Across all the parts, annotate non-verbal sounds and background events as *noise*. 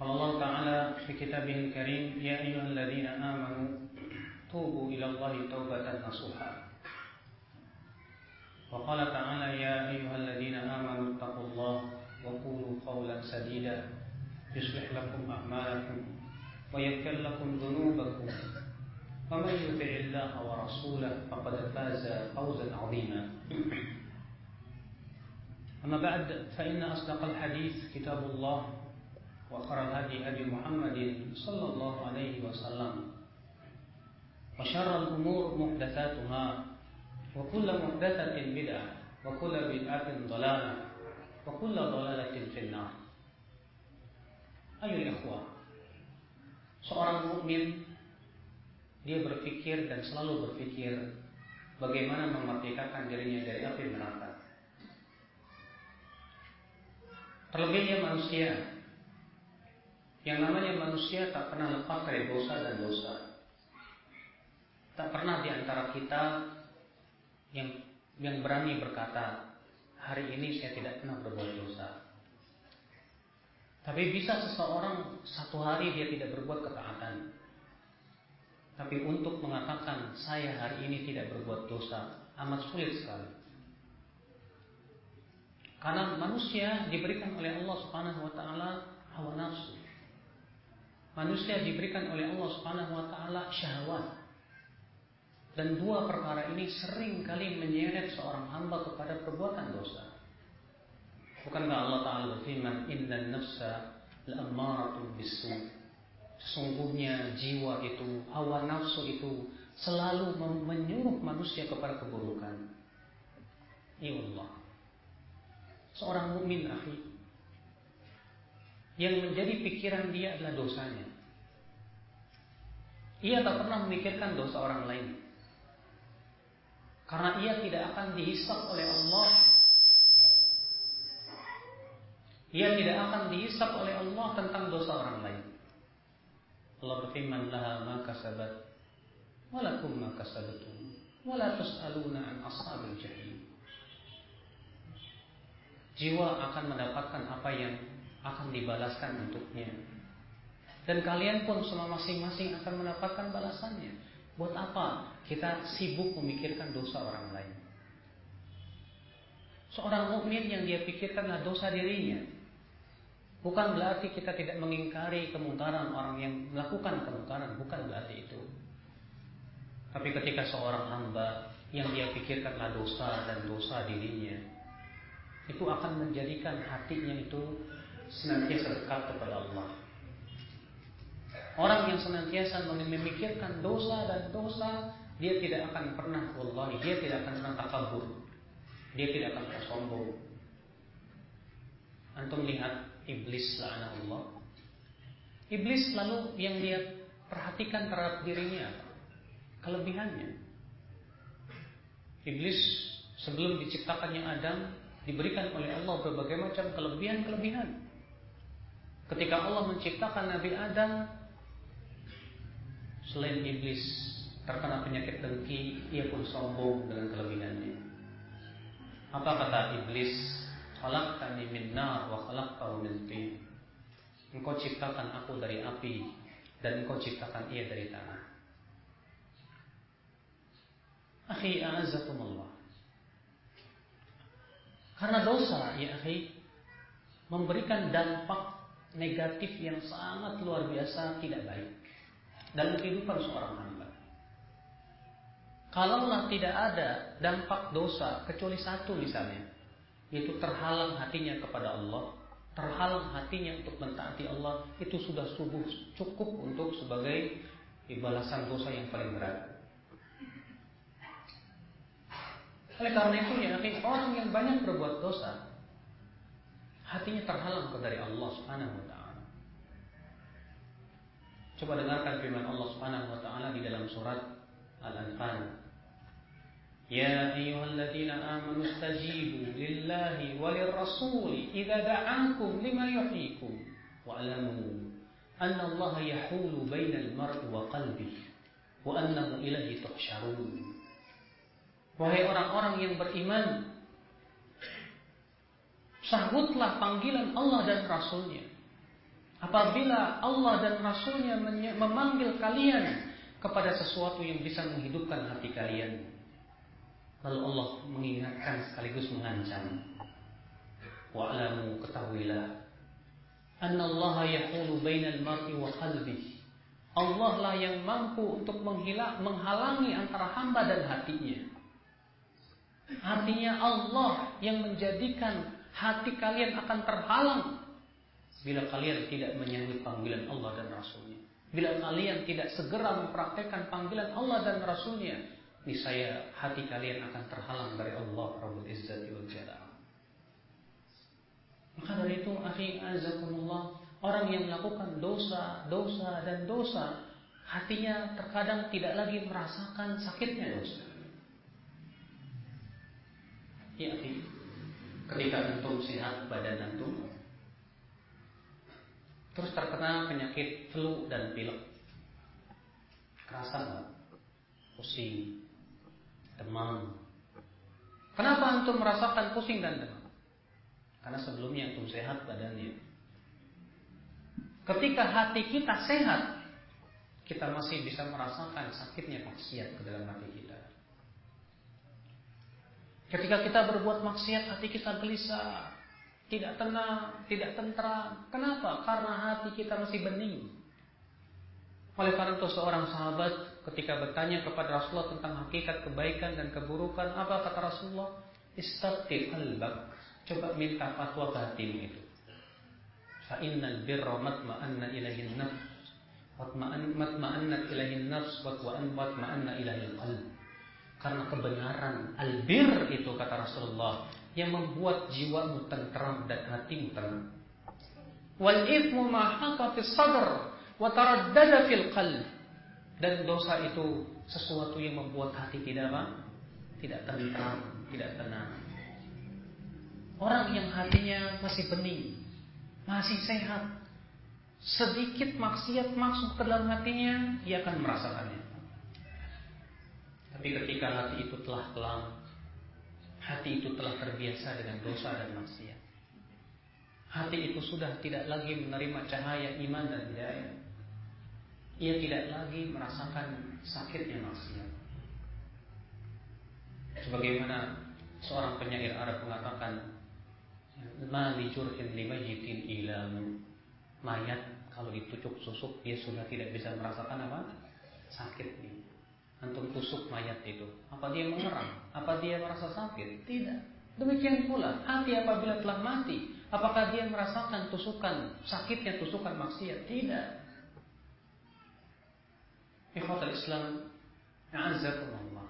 قال الله تعالى في كتابه الكريم يا أيها الذين آمنوا توبوا إلى الله توبة نصوحا. وقال تعالى يا أيها الذين آمنوا اتقوا الله وقولوا قولا سديدا. يصلح لكم أعمالكم ويغفر لكم ذنوبكم. ومن يطع الله ورسوله فقد فاز فوزا عظيما. أما بعد فإن أصدق الحديث كتاب الله. وخير الهدي هدي محمد صلى الله عليه وسلم وشر الأمور محدثاتها وكل محدثة بدعة وكل بدعة ضلالة وكل ضلالة في النار أيها الإخوة seorang mukmin dia berpikir dan selalu berpikir bagaimana memerdekakan dirinya dari api neraka. Terlebihnya manusia yang namanya manusia tak pernah lepas dari dosa dan dosa. Tak pernah di antara kita yang yang berani berkata, hari ini saya tidak pernah berbuat dosa. Tapi bisa seseorang satu hari dia tidak berbuat ketaatan. Tapi untuk mengatakan saya hari ini tidak berbuat dosa amat sulit sekali. Karena manusia diberikan oleh Allah Subhanahu wa taala hawa nafsu. Manusia diberikan oleh Allah Subhanahu wa taala syahwat. Dan dua perkara ini sering kali menyeret seorang hamba kepada perbuatan dosa. Bukankah Allah Ta'ala berfirman, Inna nafsa la'ammaratun bisu. Sesungguhnya jiwa itu, hawa nafsu itu selalu menyuruh manusia kepada keburukan. Ya Allah. Seorang mukmin akhi yang menjadi pikiran dia adalah dosanya. Ia tak pernah memikirkan dosa orang lain. Karena ia tidak akan dihisap oleh Allah ia tidak akan dihisap oleh Allah tentang dosa orang lain. Allah berfirman, "Laha ma kasabat wa lakum ma kasabatum wa la tus'aluna an ashabil jahim." Jiwa akan mendapatkan apa yang akan dibalaskan untuknya. Dan kalian pun semua masing-masing akan mendapatkan balasannya. Buat apa kita sibuk memikirkan dosa orang lain? Seorang mukmin yang dia pikirkanlah dosa dirinya. Bukan berarti kita tidak mengingkari kemungkaran orang yang melakukan kemungkaran, bukan berarti itu. Tapi ketika seorang hamba yang dia pikirkanlah dosa dan dosa dirinya, itu akan menjadikan hatinya itu senantiasa dekat kepada Allah. Orang yang senantiasa memikirkan dosa dan dosa, dia tidak akan pernah wallahi, dia tidak akan pernah takabur. Dia tidak akan pernah sombong. Antum lihat iblis Allah. Iblis lalu yang dia perhatikan terhadap dirinya? Kelebihannya. Iblis sebelum diciptakannya Adam diberikan oleh Allah berbagai macam kelebihan-kelebihan. Ketika Allah menciptakan Nabi Adam, selain iblis terkena penyakit dengki, ia pun sombong dengan kelebihannya. Apa kata iblis? Khalaqtani min nar wa khalaqtahu min tin. Engkau ciptakan aku dari api dan engkau ciptakan ia dari tanah. Akhi a'azzakumullah. Karena dosa, ya akhi, memberikan dampak negatif yang sangat luar biasa tidak baik dalam kehidupan seorang hamba. Kalaulah tidak ada dampak dosa kecuali satu misalnya, yaitu terhalang hatinya kepada Allah, terhalang hatinya untuk mentaati Allah, itu sudah subuh cukup untuk sebagai balasan dosa yang paling berat. Oleh karena itu ya, orang yang banyak berbuat dosa, hatinya terhalang dari Allah Subhanahu wa. Coba dengarkan firman Allah Subhanahu wa taala di dalam surat Al-Anfal. Ya ayyuhalladzina amanu istajibu lillahi walirrasuli idza da'akum lima yuhyikum wa'lamu anna Allah yahulu bainal mar'i wa qalbihi wa annahu ilaihi tuhsyarun. Wahai orang-orang yang beriman, sahutlah panggilan Allah dan Rasulnya. Apabila Allah dan Rasulnya memanggil kalian kepada sesuatu yang bisa menghidupkan hati kalian. Lalu Allah mengingatkan sekaligus mengancam. Wa'lamu ketahuilah. Anna Allah yahulu bainal mar'i wa qalbihi. Allah lah yang mampu untuk menghilak, menghalangi antara hamba dan hatinya. Artinya Allah yang menjadikan hati kalian akan terhalang bila kalian tidak menyambut panggilan Allah dan Rasulnya. Bila kalian tidak segera mempraktekkan panggilan Allah dan Rasulnya, niscaya hati kalian akan terhalang dari Allah Rabbul Izzati wal Jalal. Maka dari itu, akhi azakumullah, orang yang melakukan dosa, dosa dan dosa, hatinya terkadang tidak lagi merasakan sakitnya dosa. Ya, ketika antum sehat badan antum terus terkena penyakit flu dan pilek. Kerasa nggak pusing demam. Kenapa antum merasakan pusing dan demam? Karena sebelumnya antum sehat badannya. Ketika hati kita sehat kita masih bisa merasakan sakitnya maksiat ke dalam hati kita. Ketika kita berbuat maksiat, hati kita gelisah, tidak tenang, tidak tentram. Kenapa? Karena hati kita masih bening. Oleh karena itu seorang sahabat ketika bertanya kepada Rasulullah tentang hakikat kebaikan dan keburukan, apa kata Rasulullah? Istaqti qalbak. Coba minta fatwa ke hatimu itu. Fa innal birra matma'anna ilaihin nafs. Matma'annat ilaihin nafs matma'anna ilaihin qalb. Karena kebenaran albir itu kata Rasulullah yang membuat jiwamu tentram dan hatimu tenang. Wal ithmu ma haqa fis sadr wa taraddada fil qalb. Dan dosa itu sesuatu yang membuat hati tidak apa? Tidak tentram, tidak tenang. Orang yang hatinya masih bening, masih sehat, sedikit maksiat masuk ke dalam hatinya, ia akan merasakannya. Tapi ketika hati itu telah kelam, hati itu telah terbiasa dengan dosa dan maksiat. Hati itu sudah tidak lagi menerima cahaya iman dan hidayah. Ia tidak lagi merasakan sakitnya maksiat. Sebagaimana seorang penyair Arab mengatakan, "Ma li jurhin limayitin ilamu." Mayat kalau ditucuk susuk dia sudah tidak bisa merasakan apa? Sakit nih antum tusuk mayat itu? Apa dia mengerang? Apa dia merasa sakit? Tidak. Demikian pula hati apabila telah mati, apakah dia merasakan tusukan sakitnya tusukan maksiat? Tidak. Ikhwatul Islam, A'azzakumullah.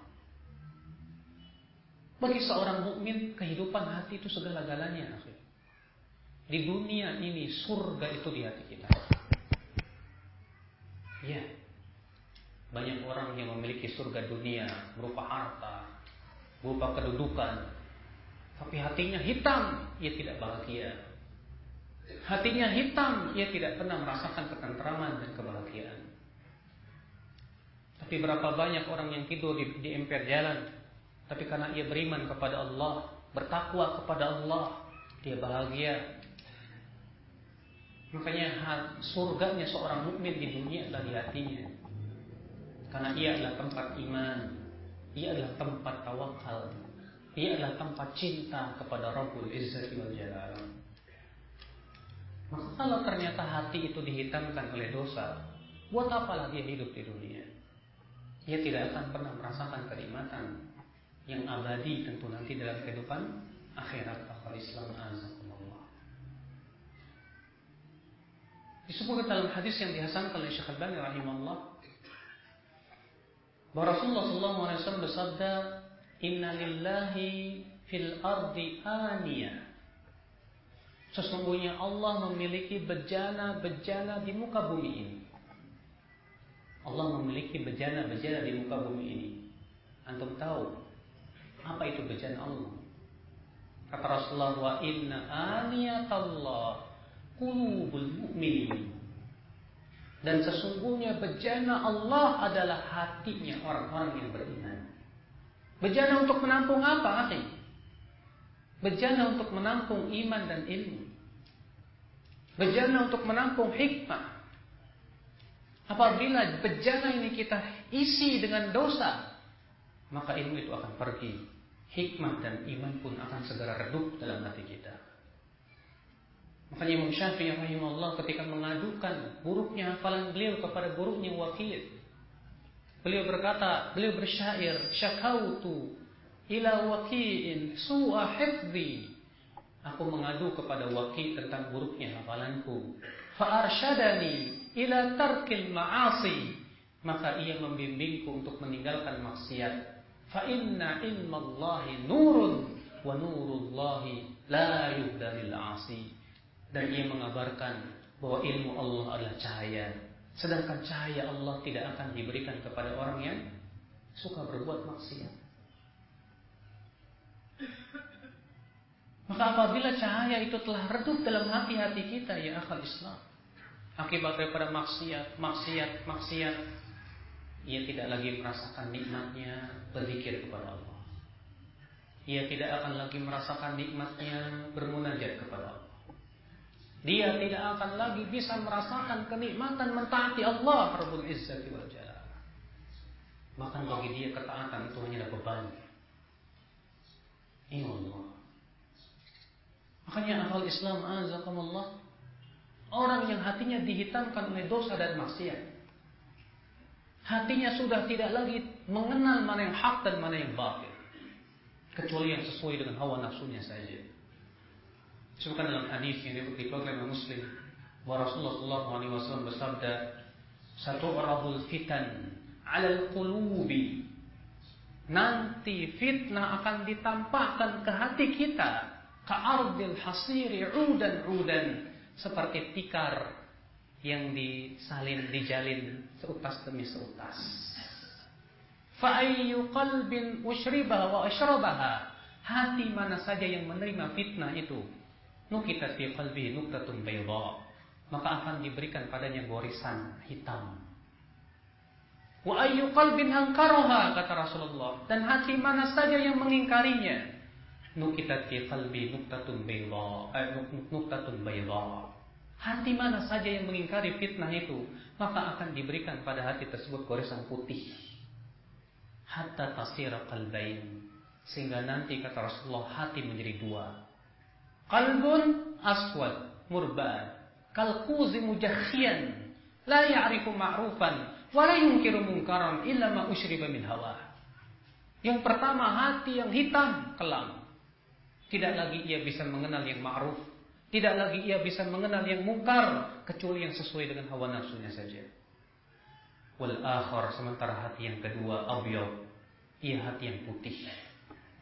Bagi seorang mukmin kehidupan hati itu segala-galanya. Di dunia ini surga itu di hati kita. Ya, banyak orang yang memiliki surga dunia berupa harta, berupa kedudukan, tapi hatinya hitam, ia tidak bahagia. Hatinya hitam, ia tidak pernah merasakan ketentraman dan kebahagiaan. Tapi berapa banyak orang yang tidur di, di emper jalan, tapi karena ia beriman kepada Allah, bertakwa kepada Allah, dia bahagia. Makanya surganya seorang mukmin di dunia adalah di hatinya. Karena ia adalah tempat iman, ia adalah tempat tawakal, ia adalah tempat cinta kepada Rabbul Izzati wal Jalal. Maka kalau ternyata hati itu dihitamkan oleh dosa, buat apalah dia hidup di dunia? Ia tidak akan pernah merasakan kenikmatan yang abadi tentu nanti dalam kehidupan akhirat akal Islam azakumullah. Disebutkan dalam hadis yang dihasankan oleh Syekh Al-Bani rahimahullah bahwa Rasulullah SAW bersabda, Inna lillahi fil ardi aniyah. Sesungguhnya Allah memiliki bejana-bejana di muka bumi ini. Allah memiliki bejana-bejana di muka bumi ini. Antum tahu apa itu bejana Allah? Kata Rasulullah wa inna aniyatallah qulubul mu'minin. Dan sesungguhnya bejana Allah adalah hatinya orang-orang yang beriman. Bejana untuk menampung apa, akhi? Bejana untuk menampung iman dan ilmu. Bejana untuk menampung hikmah. Apabila bejana ini kita isi dengan dosa, maka ilmu itu akan pergi. Hikmah dan iman pun akan segera redup dalam hati kita. Makanya Imam Syafi'i rahimahullah ketika mengadukan buruknya hafalan beliau kepada buruknya wakil. Beliau berkata, beliau bersyair, syakautu ila wakiin su'a hifzi Aku mengadu kepada wakil tentang buruknya hafalanku. Fa'arsyadani ila tarkil ma'asi. Maka ia membimbingku untuk meninggalkan maksiat. Fa inna ilmallahi nurun wa nurullahi la yuhdalil asi. Dan ia mengabarkan bahwa ilmu Allah adalah cahaya. Sedangkan cahaya Allah tidak akan diberikan kepada orang yang suka berbuat maksiat. Maka apabila cahaya itu telah redup dalam hati-hati kita ya akal Islam Akibat daripada maksiat, maksiat, maksiat Ia tidak lagi merasakan nikmatnya berzikir kepada Allah Ia tidak akan lagi merasakan nikmatnya bermunajat kepada Allah Dia tidak akan lagi bisa merasakan kenikmatan mentaati Allah Rabbul Izzati wal Jalal Bahkan bagi dia ketaatan itu hanya beban Ini Allah Makanya akal Islam azakumullah orang yang hatinya dihitamkan oleh dosa dan maksiat. Hatinya sudah tidak lagi mengenal mana yang hak dan mana yang batil. Kecuali yang sesuai dengan hawa nafsunya saja. Sebutkan dalam hadis yang dikeluarkan oleh Muslim bahwa Rasulullah SAW bersabda, "Satu orabul fitan alal qulubi." Nanti fitnah akan ditampakkan ke hati kita Ka'ardil hasiri udan udan seperti tikar yang disalin dijalin seutas demi seutas. Fa'ayyu qalbin ushribaha wa ashrabaha hati mana saja yang menerima fitnah itu nukitat fi qalbi nuktatun bayda. Maka akan diberikan padanya gorisan hitam. Wa ayyu qalbin ankaraha kata Rasulullah. Dan hati mana saja yang mengingkarinya. Nukitat fi qalbi nuktatun bayda. Eh, nuktatun bayda. Hati mana saja yang mengingkari fitnah itu maka akan diberikan pada hati tersebut goresan putih. Hatta tasira qalbain. Sehingga nanti kata Rasulullah hati menjadi dua qalbun aswad murban kalquzi mujakhiyan la ya'rifu ma'rufan wa la yunkiru munkaran illa ma min hawa yang pertama hati yang hitam kelam tidak lagi ia bisa mengenal yang ma'ruf. Tidak lagi ia bisa mengenal yang mungkar. Kecuali yang sesuai dengan hawa nafsunya saja. Wal akhar sementara hati yang kedua abyad. Ia hati yang putih.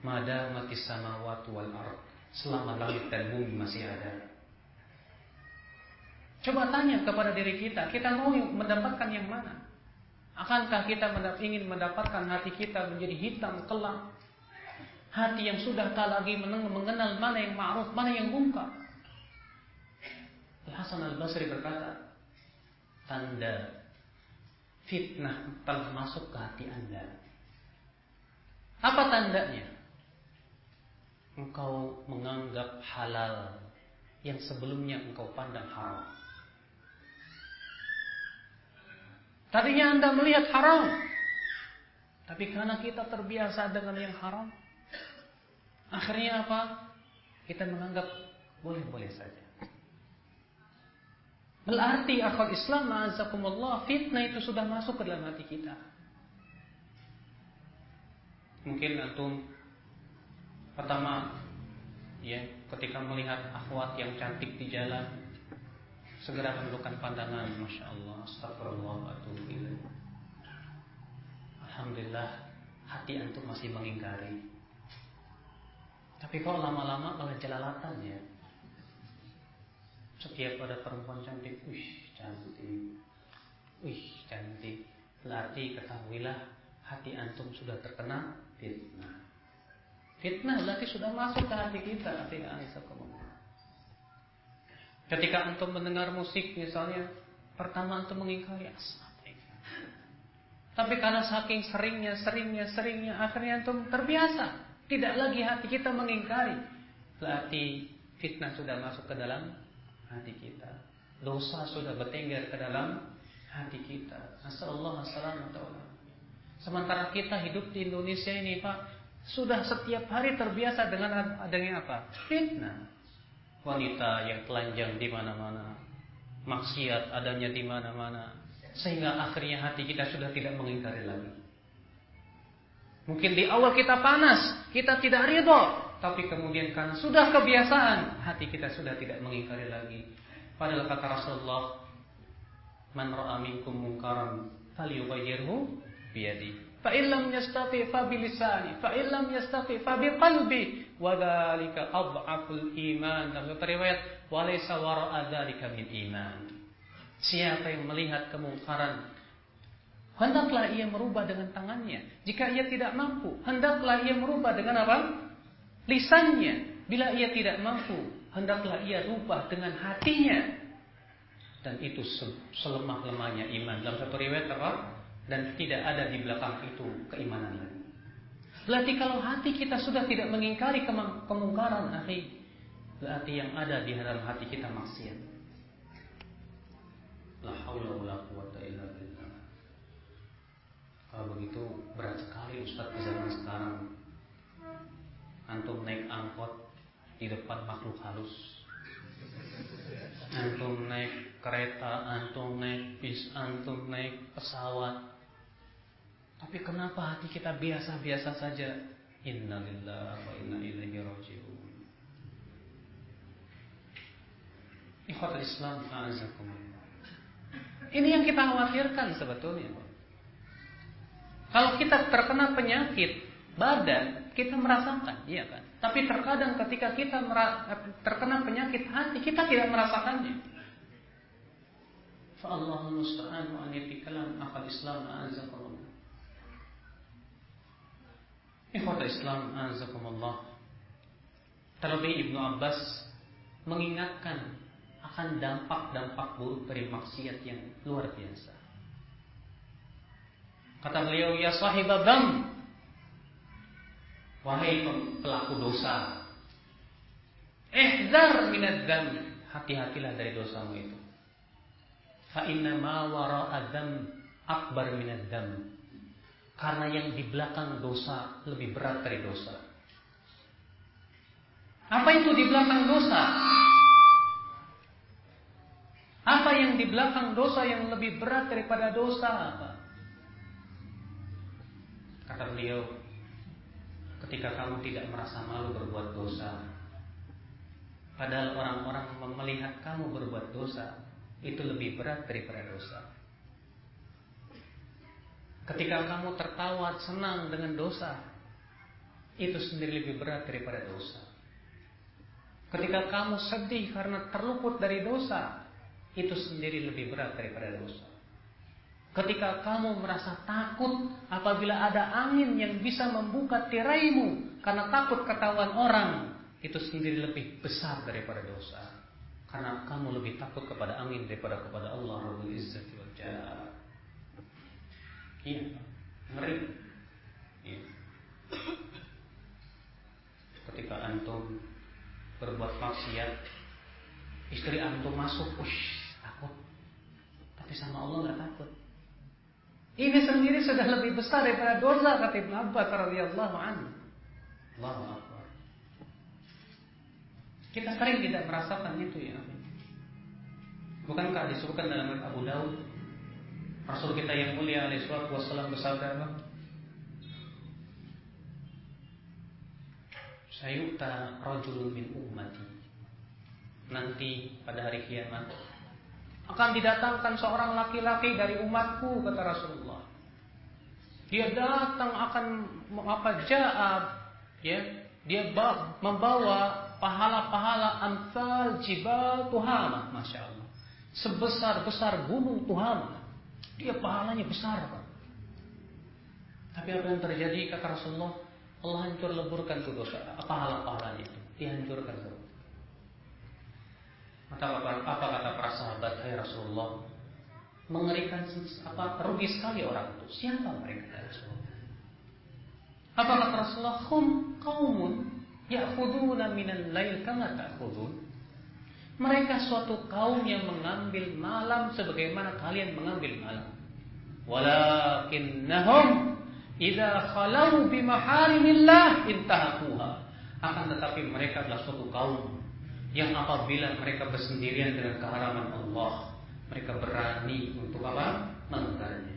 Mada mati samawati wal ard. Selama langit dan bumi masih ada. Coba tanya kepada diri kita, kita mau mendapatkan yang mana? Akankah kita ingin mendapatkan hati kita menjadi hitam kelam Hati yang sudah tak lagi mengenal mana yang ma'ruf, mana yang mungkar. Hasan al-Basri berkata, tanda fitnah telah masuk ke hati Anda. Apa tandanya? Engkau menganggap halal yang sebelumnya engkau pandang haram. Tadinya Anda melihat haram. Tapi karena kita terbiasa dengan yang haram, Akhirnya apa? Kita menganggap boleh-boleh saja. Berarti akal Islam ma'azakumullah fitnah itu sudah masuk ke dalam hati kita. Mungkin antum pertama ya ketika melihat akhwat yang cantik di jalan segera menundukkan pandangan Masya Allah Astagfirullah Alhamdulillah hati antum masih mengingkari tapi kok lama-lama malah jelalatan ya. Setiap ada perempuan cantik, wih cantik, wih cantik. Berarti ketahuilah hati antum sudah terkena fitnah. Fitnah berarti sudah masuk ke hati kita, Ketika antum mendengar musik misalnya, pertama antum mengingkari. Tapi karena saking seringnya, seringnya, seringnya, akhirnya antum terbiasa. Tidak lagi hati kita mengingkari. Berarti fitnah sudah masuk ke dalam hati kita. Dosa sudah bertengger ke dalam hati kita. Asallallahu Sementara kita hidup di Indonesia ini, Pak, sudah setiap hari terbiasa dengan adanya apa? Fitnah. Wanita yang telanjang di mana-mana. Maksiat adanya di mana-mana sehingga akhirnya hati kita sudah tidak mengingkari lagi. Mungkin di awal kita panas, kita tidak ridho, tapi kemudian karena sudah kebiasaan, hati kita sudah tidak mengingkari lagi. Padahal kata Rasulullah, "Man ra'a minkum munkaran falyughayyirhu biyadi." Fa bilisani, fa illam yastati fa biqalbi, wa dzalika adhaful iman. Dalam riwayat, "Wa laysa wara'a dzalika min iman." Siapa yang melihat kemungkaran Hendaklah ia merubah dengan tangannya Jika ia tidak mampu Hendaklah ia merubah dengan apa? Lisannya Bila ia tidak mampu Hendaklah ia rubah dengan hatinya Dan itu selemah-lemahnya iman Dalam satu riwayat apa? Dan tidak ada di belakang itu keimanan lagi Berarti kalau hati kita sudah tidak mengingkari kemungkaran Berarti yang ada di dalam hati kita maksiat La haula wala quwata illa billah. Kalau begitu berat sekali Ustaz di zaman sekarang. Antum naik angkot di depan makhluk halus. Antum naik kereta, antum naik bis, antum naik pesawat. Tapi kenapa hati kita biasa-biasa saja? Innalillahi wa inna ilaihi raji'un. Ikhwatul Islam, a'azakumullah. Ini yang kita khawatirkan sebetulnya. Kalau kita terkena penyakit badan, kita merasakan, iya kan? Tapi terkadang ketika kita terkena penyakit hati, kita tidak merasakannya. Fa'allahu musta'an wa an akal Islam a'azakumullah. Ikhwata Islam a'azakumullah. Terlebih Ibnu Abbas mengingatkan akan dampak-dampak buruk dari maksiat yang luar biasa. Kata beliau, ya sahibabam, wahai pelaku dosa, ihzar minad dzam, hati-hatilah dari dosamu itu. Fa inna ma wara'a akbar minad dzam. Karena yang di belakang dosa lebih berat dari dosa. Apa itu di belakang dosa? Apa yang di belakang dosa yang lebih berat daripada dosa apa? Kata beliau, ketika kamu tidak merasa malu berbuat dosa, padahal orang-orang melihat kamu berbuat dosa, itu lebih berat daripada dosa. Ketika kamu tertawa senang dengan dosa, itu sendiri lebih berat daripada dosa. Ketika kamu sedih karena terluput dari dosa, itu sendiri lebih berat daripada dosa. Ketika kamu merasa takut apabila ada angin yang bisa membuka tiraimu karena takut ketahuan orang, itu sendiri lebih besar daripada dosa. Karena kamu lebih takut kepada angin daripada kepada Allah Rabbul Izzati wal. Iya, ngeri. Iya. Ketika antum berbuat maksiat, istri antum masuk, ush, tapi sama Allah nggak takut. Ini sendiri sudah lebih besar daripada dosa kata Ibn Abbas radhiyallahu anhu. Allahu Akbar. Kita sering tidak merasakan itu ya. Bukankah disebutkan dalam Abu Daud Rasul kita yang mulia alaihi wasallam bersabda apa? Sayuta rajulun min ummati. Nanti pada hari kiamat akan didatangkan seorang laki-laki dari umatku kata Rasulullah. Dia datang akan apa ja'ab ya Dia membawa pahala-pahala amsal jibal Tuhama, Masya Allah. Sebesar-besar gunung Tuhama. Dia pahalanya besar, Pak. Tapi apa yang terjadi kata Rasulullah? Allah hancur leburkan tuh dosa, pahala-pahalanya itu. Dihancurkan semua. Maka apa, apa kata para sahabat, Hai Rasulullah, mengerikan apa rugi sekali orang itu. Siapa mereka ya Rasulullah? Apa kata Rasulullah? Hum kaumun ya'khuduna minal lail kama ta'khudun. Mereka suatu kaum yang mengambil malam sebagaimana kalian mengambil malam. Walakinnahum idza khalau bi maharimillah intahakuha. Akan tetapi mereka adalah suatu kaum yang apabila mereka bersendirian dengan keharaman Allah, mereka berani untuk apa? Melanggarnya.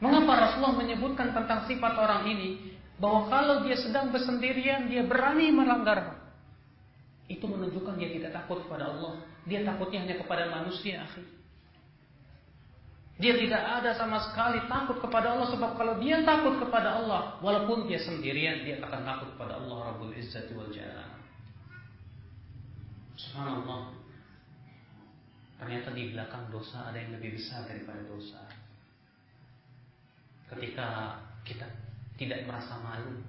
Mengapa Rasulullah menyebutkan tentang sifat orang ini bahwa kalau dia sedang bersendirian dia berani melanggar? Itu menunjukkan dia tidak takut kepada Allah. Dia takutnya hanya kepada manusia, akhi. Dia tidak ada sama sekali takut kepada Allah sebab kalau dia takut kepada Allah, walaupun dia sendirian, dia akan takut kepada Allah Rabbul Izzati wal Jalal. Subhanallah. Ternyata di belakang dosa ada yang lebih besar daripada dosa. Ketika kita tidak merasa malu,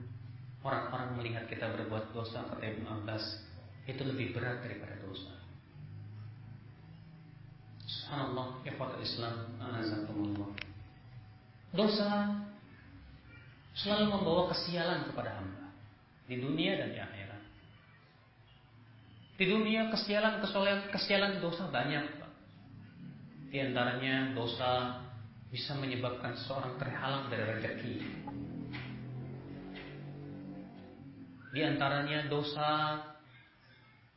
orang-orang melihat kita berbuat dosa, kata Ibn Abbas, itu lebih berat daripada dosa. Subhanallah, ikhwatul Islam, anazakumullah. Dosa selalu membawa kesialan kepada hamba di dunia dan di akhirat. Di dunia kesialan, kesialan, kesialan dosa banyak, Pak. Di antaranya dosa bisa menyebabkan seorang terhalang dari rezeki. Di antaranya dosa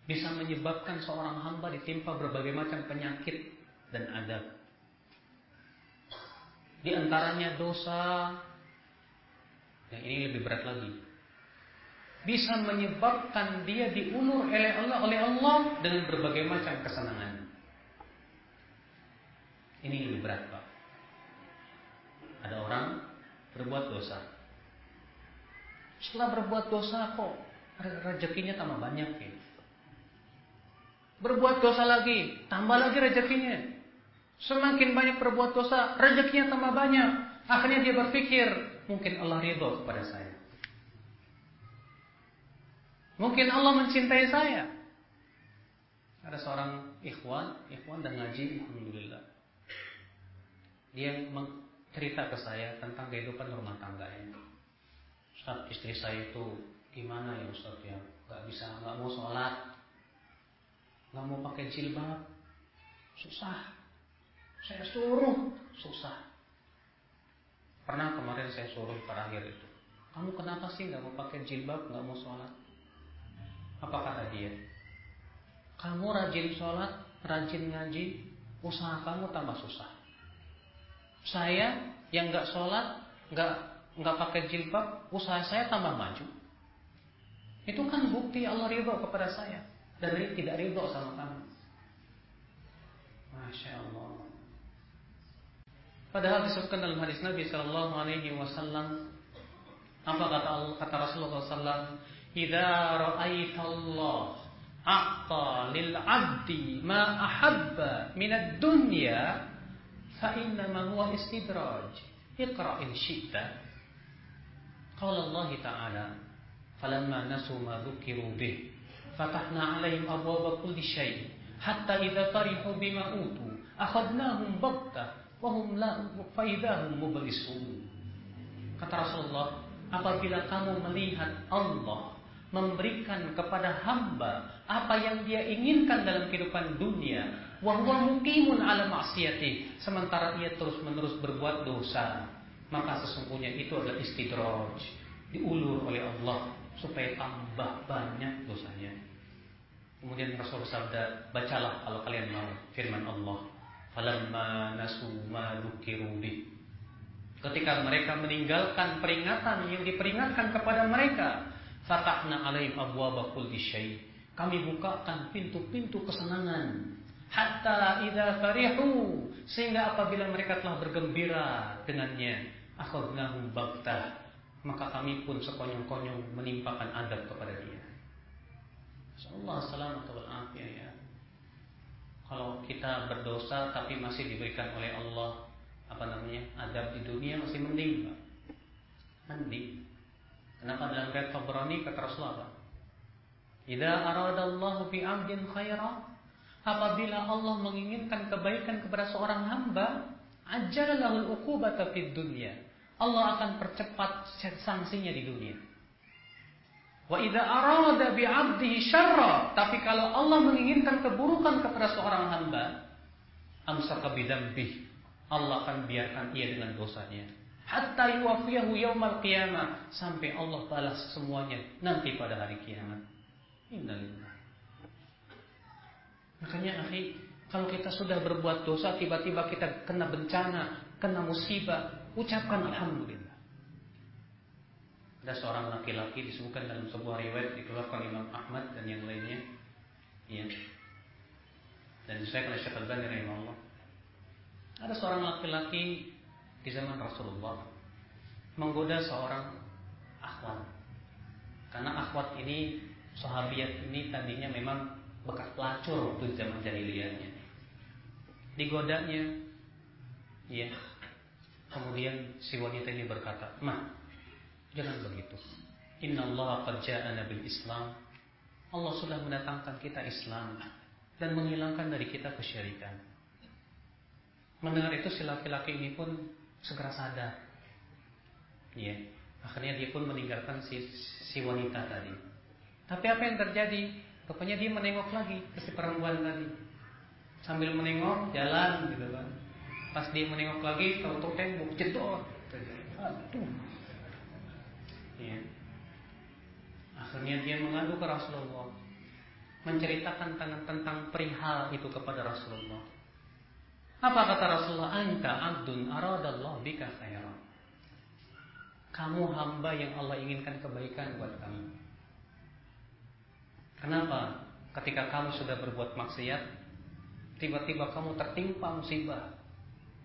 bisa menyebabkan seorang hamba ditimpa berbagai macam penyakit dan adab. Di antaranya dosa yang ini lebih berat lagi. Bisa menyebabkan dia diulur oleh Allah oleh Allah dengan berbagai macam kesenangan. Ini lebih berat, Pak. Ada orang berbuat dosa. Setelah berbuat dosa kok rezekinya tambah banyak ya. Berbuat dosa lagi, tambah lagi rezekinya. Semakin banyak berbuat dosa, rezekinya tambah banyak. Akhirnya dia berpikir, mungkin Allah ridho kepada saya. Mungkin Allah mencintai saya. Ada seorang ikhwan, ikhwan dan ngaji, alhamdulillah. Dia cerita ke saya tentang kehidupan rumah tangganya. Ustaz, istri saya itu gimana ya Ustaz ya? Gak bisa, gak mau sholat, gak mau pakai jilbab, susah. Saya suruh, susah. Pernah kemarin saya suruh terakhir itu. Kamu kenapa sih nggak mau pakai jilbab, nggak mau sholat? Apa kata dia? Kamu rajin sholat, rajin ngaji, usaha kamu tambah susah. Saya yang nggak sholat, nggak nggak pakai jilbab, usaha saya tambah maju. Itu kan bukti Allah ridho kepada saya dan tidak ridho sama kamu. Masya Allah. Padahal disebutkan dalam hadis Nabi Shallallahu Alaihi Wasallam apa kata kata Rasulullah Sallam Ida ra'aita Allah a'ta lil 'abdi ma ahabba min ad-dunya fa inna ma huwa istidraj iqra in syi'ta qala Allah ta'ala falamma nasu ma dhukiru bih fatahna 'alaihim abwaaba kulli syai' hatta idza farihu bima utu akhadnahum baghtah wahum la faidahum mublisun. Kata Rasulullah, apabila kamu melihat Allah memberikan kepada hamba apa yang dia inginkan dalam kehidupan dunia, wa huwa muqimun ala ma'siyati, sementara ia terus-menerus berbuat dosa, maka sesungguhnya itu adalah istidraj, diulur oleh Allah supaya tambah banyak dosanya. Kemudian Rasul sabda, bacalah kalau kalian mau firman Allah falamma nasu ma Ketika mereka meninggalkan peringatan yang diperingatkan kepada mereka, fatahna alaihim abwaaba kulli. Kami bukakan pintu-pintu kesenangan. Hatta idza farihu sehingga apabila mereka telah bergembira dengannya, akhadnahum baghtah. maka kami pun sekonyong-konyong menimpakan adab kepada dia. Allah selamat ya. Kalau kita berdosa tapi masih diberikan oleh Allah apa namanya adab di dunia masih mending Pak. Mending. Kenapa dalam riwayat Tabrani kata Rasulullah? Idza aradallahu bi 'abdin khaira apabila Allah menginginkan kebaikan kepada seorang hamba, ajalallahu uqubata fid dunya. Allah akan percepat sanksinya di dunia. Wa idza arada bi 'abdihi syarra, tapi kalau Allah menginginkan keburukan kepada seorang hamba, amsaka bidambih. Allah akan biarkan ia dengan dosanya. Hatta yuwafiyahu yaumal qiyamah sampai Allah balas semuanya nanti pada hari kiamat. Innalillah. Makanya akhi, kalau kita sudah berbuat dosa tiba-tiba kita kena bencana, kena musibah, ucapkan alhamdulillah. Ada seorang laki-laki disebutkan dalam sebuah riwayat dikeluarkan Imam Ahmad dan yang lainnya. Ya. Dan saya oleh Syekh Al-Bani rahimahullah. Ada seorang laki-laki di zaman Rasulullah menggoda seorang akhwat. Karena akhwat ini sahabiat ini tadinya memang bekas pelacur waktu zaman jahiliyahnya. Digodanya, ya. Kemudian si wanita ini berkata, "Mah, Jangan begitu. Inna Allah qad bil Islam. Allah sudah mendatangkan kita Islam dan menghilangkan dari kita kesyirikan. Mendengar itu si laki-laki ini pun segera sadar. Ya, akhirnya dia pun meninggalkan si, si wanita tadi. Tapi apa yang terjadi? Rupanya dia menengok lagi ke si perempuan tadi. Sambil menengok jalan gitu kan. Pas dia menengok lagi, tahu-tahu tembok jedor. Aduh, Ya. Akhirnya dia mengadu ke Rasulullah, menceritakan tentang perihal itu kepada Rasulullah. Apa kata Rasulullah? Anta abdun aradallahu bika khairan. Kamu hamba yang Allah inginkan kebaikan buat kamu. Kenapa? Ketika kamu sudah berbuat maksiat, tiba-tiba kamu tertimpa musibah,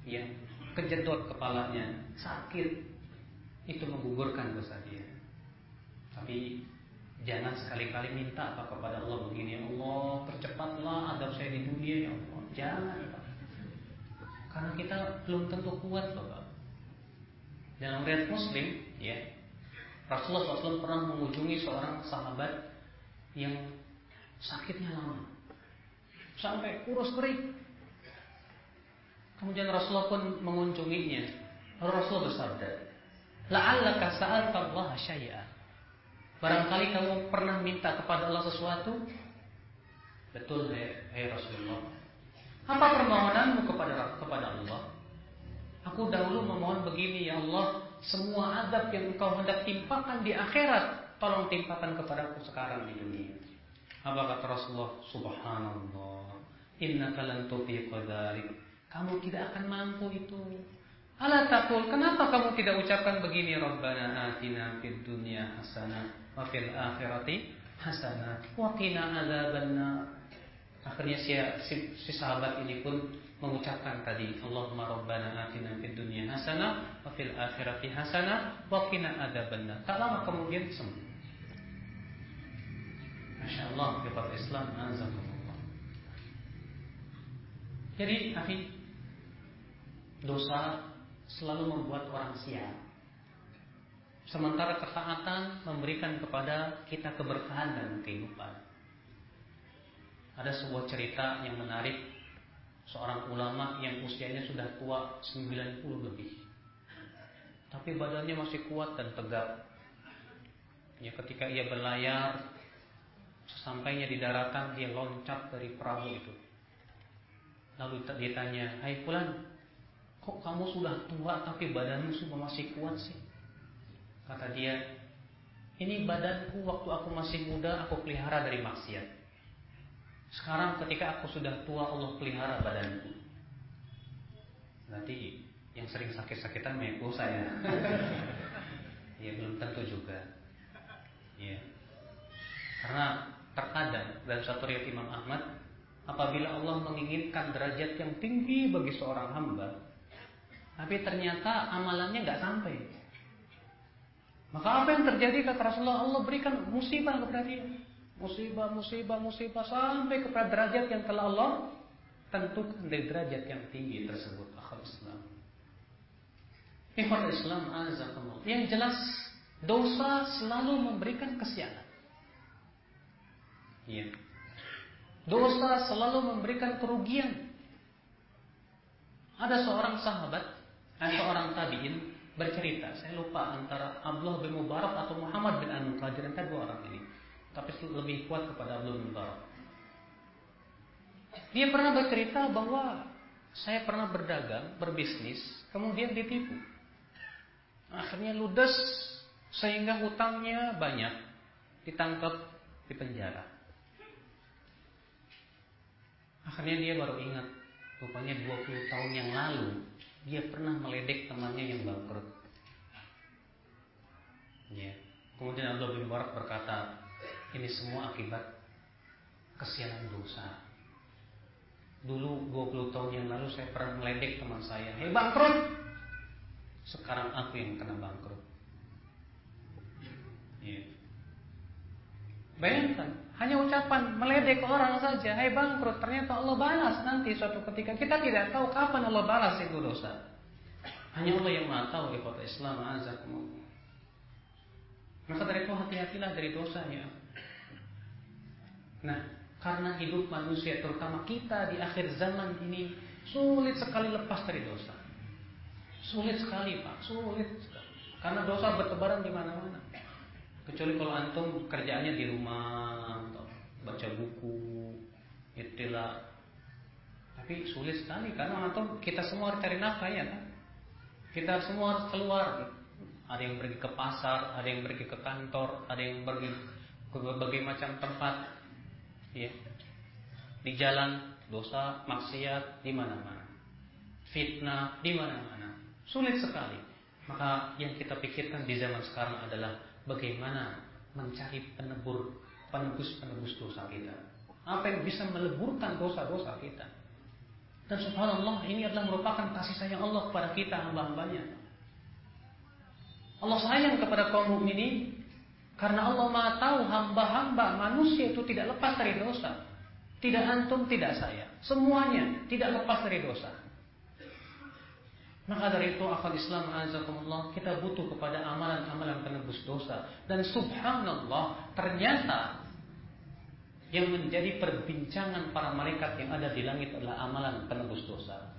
ya, kejedot kepalanya, sakit, itu menggugurkan dosa dia. Tapi jangan sekali-kali minta apa kepada Allah begini ya Allah percepatlah adab saya di dunia ya Allah. Jangan Pak. Karena kita belum tentu kuat loh Pak. Dalam riwayat Muslim ya Rasulullah SAW pernah mengunjungi seorang sahabat yang sakitnya lama sampai kurus kering. Kemudian Rasulullah pun mengunjunginya. Rasulullah bersabda, La'allaka sa'alta Allah syai'a. Barangkali kamu pernah minta kepada Allah sesuatu? Betul, hai Rasulullah. Apa permohonanmu kepada kepada Allah? Aku dahulu memohon begini, ya Allah, semua adab yang engkau hendak timpakan di akhirat, tolong timpakan kepadaku sekarang di dunia. Apa kata Rasulullah? Subhanallah. Innaka lan tufiqa Kamu tidak akan mampu itu. Ala takul, kenapa kamu tidak ucapkan begini Rabbana atina fid dunya hasanah wa fil akhirati hasanah wa qina adzabannar. Akhirnya si, si, si sahabat ini pun mengucapkan tadi Allahumma Rabbana atina fid dunya hasanah wa fil akhirati hasanah wa qina adzabannar. Tak lama kemudian sembuh. Masya Allah, kepada Islam azakumullah. Jadi, akhi, dosa selalu membuat orang sial. Sementara ketaatan memberikan kepada kita keberkahan dan kehidupan. Ada sebuah cerita yang menarik seorang ulama yang usianya sudah tua 90 lebih. Tapi badannya masih kuat dan tegap. Ya ketika ia berlayar sesampainya di daratan dia loncat dari perahu itu. Lalu dia tanya, "Hai fulan, Kok kamu sudah tua tapi badanmu sudah masih kuat sih? Kata dia, ini badanku waktu aku masih muda aku pelihara dari maksiat. Sekarang ketika aku sudah tua Allah pelihara badanku. Berarti yang sering sakit-sakitan memang saya. *laughs* ya belum tentu juga. Ya. Karena terkadang dalam satu riwayat Imam Ahmad apabila Allah menginginkan derajat yang tinggi bagi seorang hamba, tapi ternyata amalannya nggak sampai. Maka apa yang terjadi kata Rasulullah Allah berikan musibah kepada dia. Musibah, musibah, musibah sampai kepada derajat yang telah Allah tentukan dari derajat yang tinggi tersebut. Akhul Islam. Islam. Yang jelas dosa selalu memberikan kesialan. Iya. Dosa selalu memberikan kerugian. Ada seorang sahabat, ada seorang tabiin bercerita, saya lupa antara Abdullah bin Mubarak atau Muhammad bin Anu Qadir antara dua orang ini. Tapi lebih kuat kepada Abdullah bin Mubarak. Dia pernah bercerita bahwa saya pernah berdagang, berbisnis, kemudian ditipu. Akhirnya ludes sehingga hutangnya banyak, ditangkap di penjara. Akhirnya dia baru ingat, rupanya 20 tahun yang lalu dia pernah meledek temannya yang bangkrut. Ya. Kemudian Abdullah bin Barak berkata, ini semua akibat kesialan dosa. Dulu 20 tahun yang lalu saya pernah meledek teman saya, hei bangkrut. Sekarang aku yang kena bangkrut. Ya. Bayangkan, hanya ucapan meledek orang saja, hai bangkrut, ternyata Allah balas nanti suatu ketika. Kita tidak tahu kapan Allah balas itu dosa. Hanya Allah yang maha tahu kota Islam azakumullah. Maka dari itu hati-hatilah dari dosanya. Nah, karena hidup manusia terutama kita di akhir zaman ini sulit sekali lepas dari dosa. Sulit sekali, Pak, sulit sekali. Karena dosa bertebaran di mana-mana. Kecuali kalau antum kerjaannya di rumah, baca buku, itulah. Tapi sulit sekali karena antum kita semua harus cari nafkah ya kan. Kita semua harus keluar. Ada yang pergi ke pasar, ada yang pergi ke kantor, ada yang pergi ke berbagai macam tempat. Ya. Di jalan dosa, maksiat di mana-mana. Fitnah di mana-mana. Sulit sekali. Maka yang kita pikirkan di zaman sekarang adalah bagaimana mencari penebur penebus-penebus dosa kita. Apa yang bisa meleburkan dosa-dosa kita. Dan subhanallah ini adalah merupakan kasih sayang Allah kepada kita hamba-hambanya. Allah sayang kepada kaum mukminin karena Allah Maha tahu hamba-hamba manusia itu tidak lepas dari dosa. Tidak antum, tidak saya. Semuanya tidak lepas dari dosa. Maka dari itu akal Islam azakumullah kita butuh kepada amalan-amalan penebus dosa dan subhanallah ternyata yang menjadi perbincangan para malaikat yang ada di langit adalah amalan penebus dosa.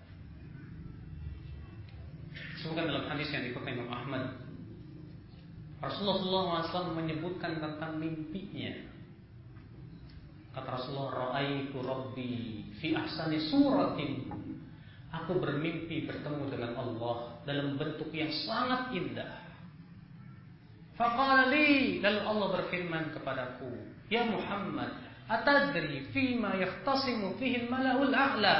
Semoga dalam hadis yang dikutip Imam Ahmad Rasulullah SAW menyebutkan tentang mimpinya. Kata Rasulullah, "Ra'aitu Rabbi fi ahsani suratin Aku bermimpi bertemu dengan Allah dalam bentuk yang sangat indah. Faqala li, lalu Allah berfirman kepadaku, "Ya Muhammad, atadri fima yahtasimu fihi al-mala'ul a'la?"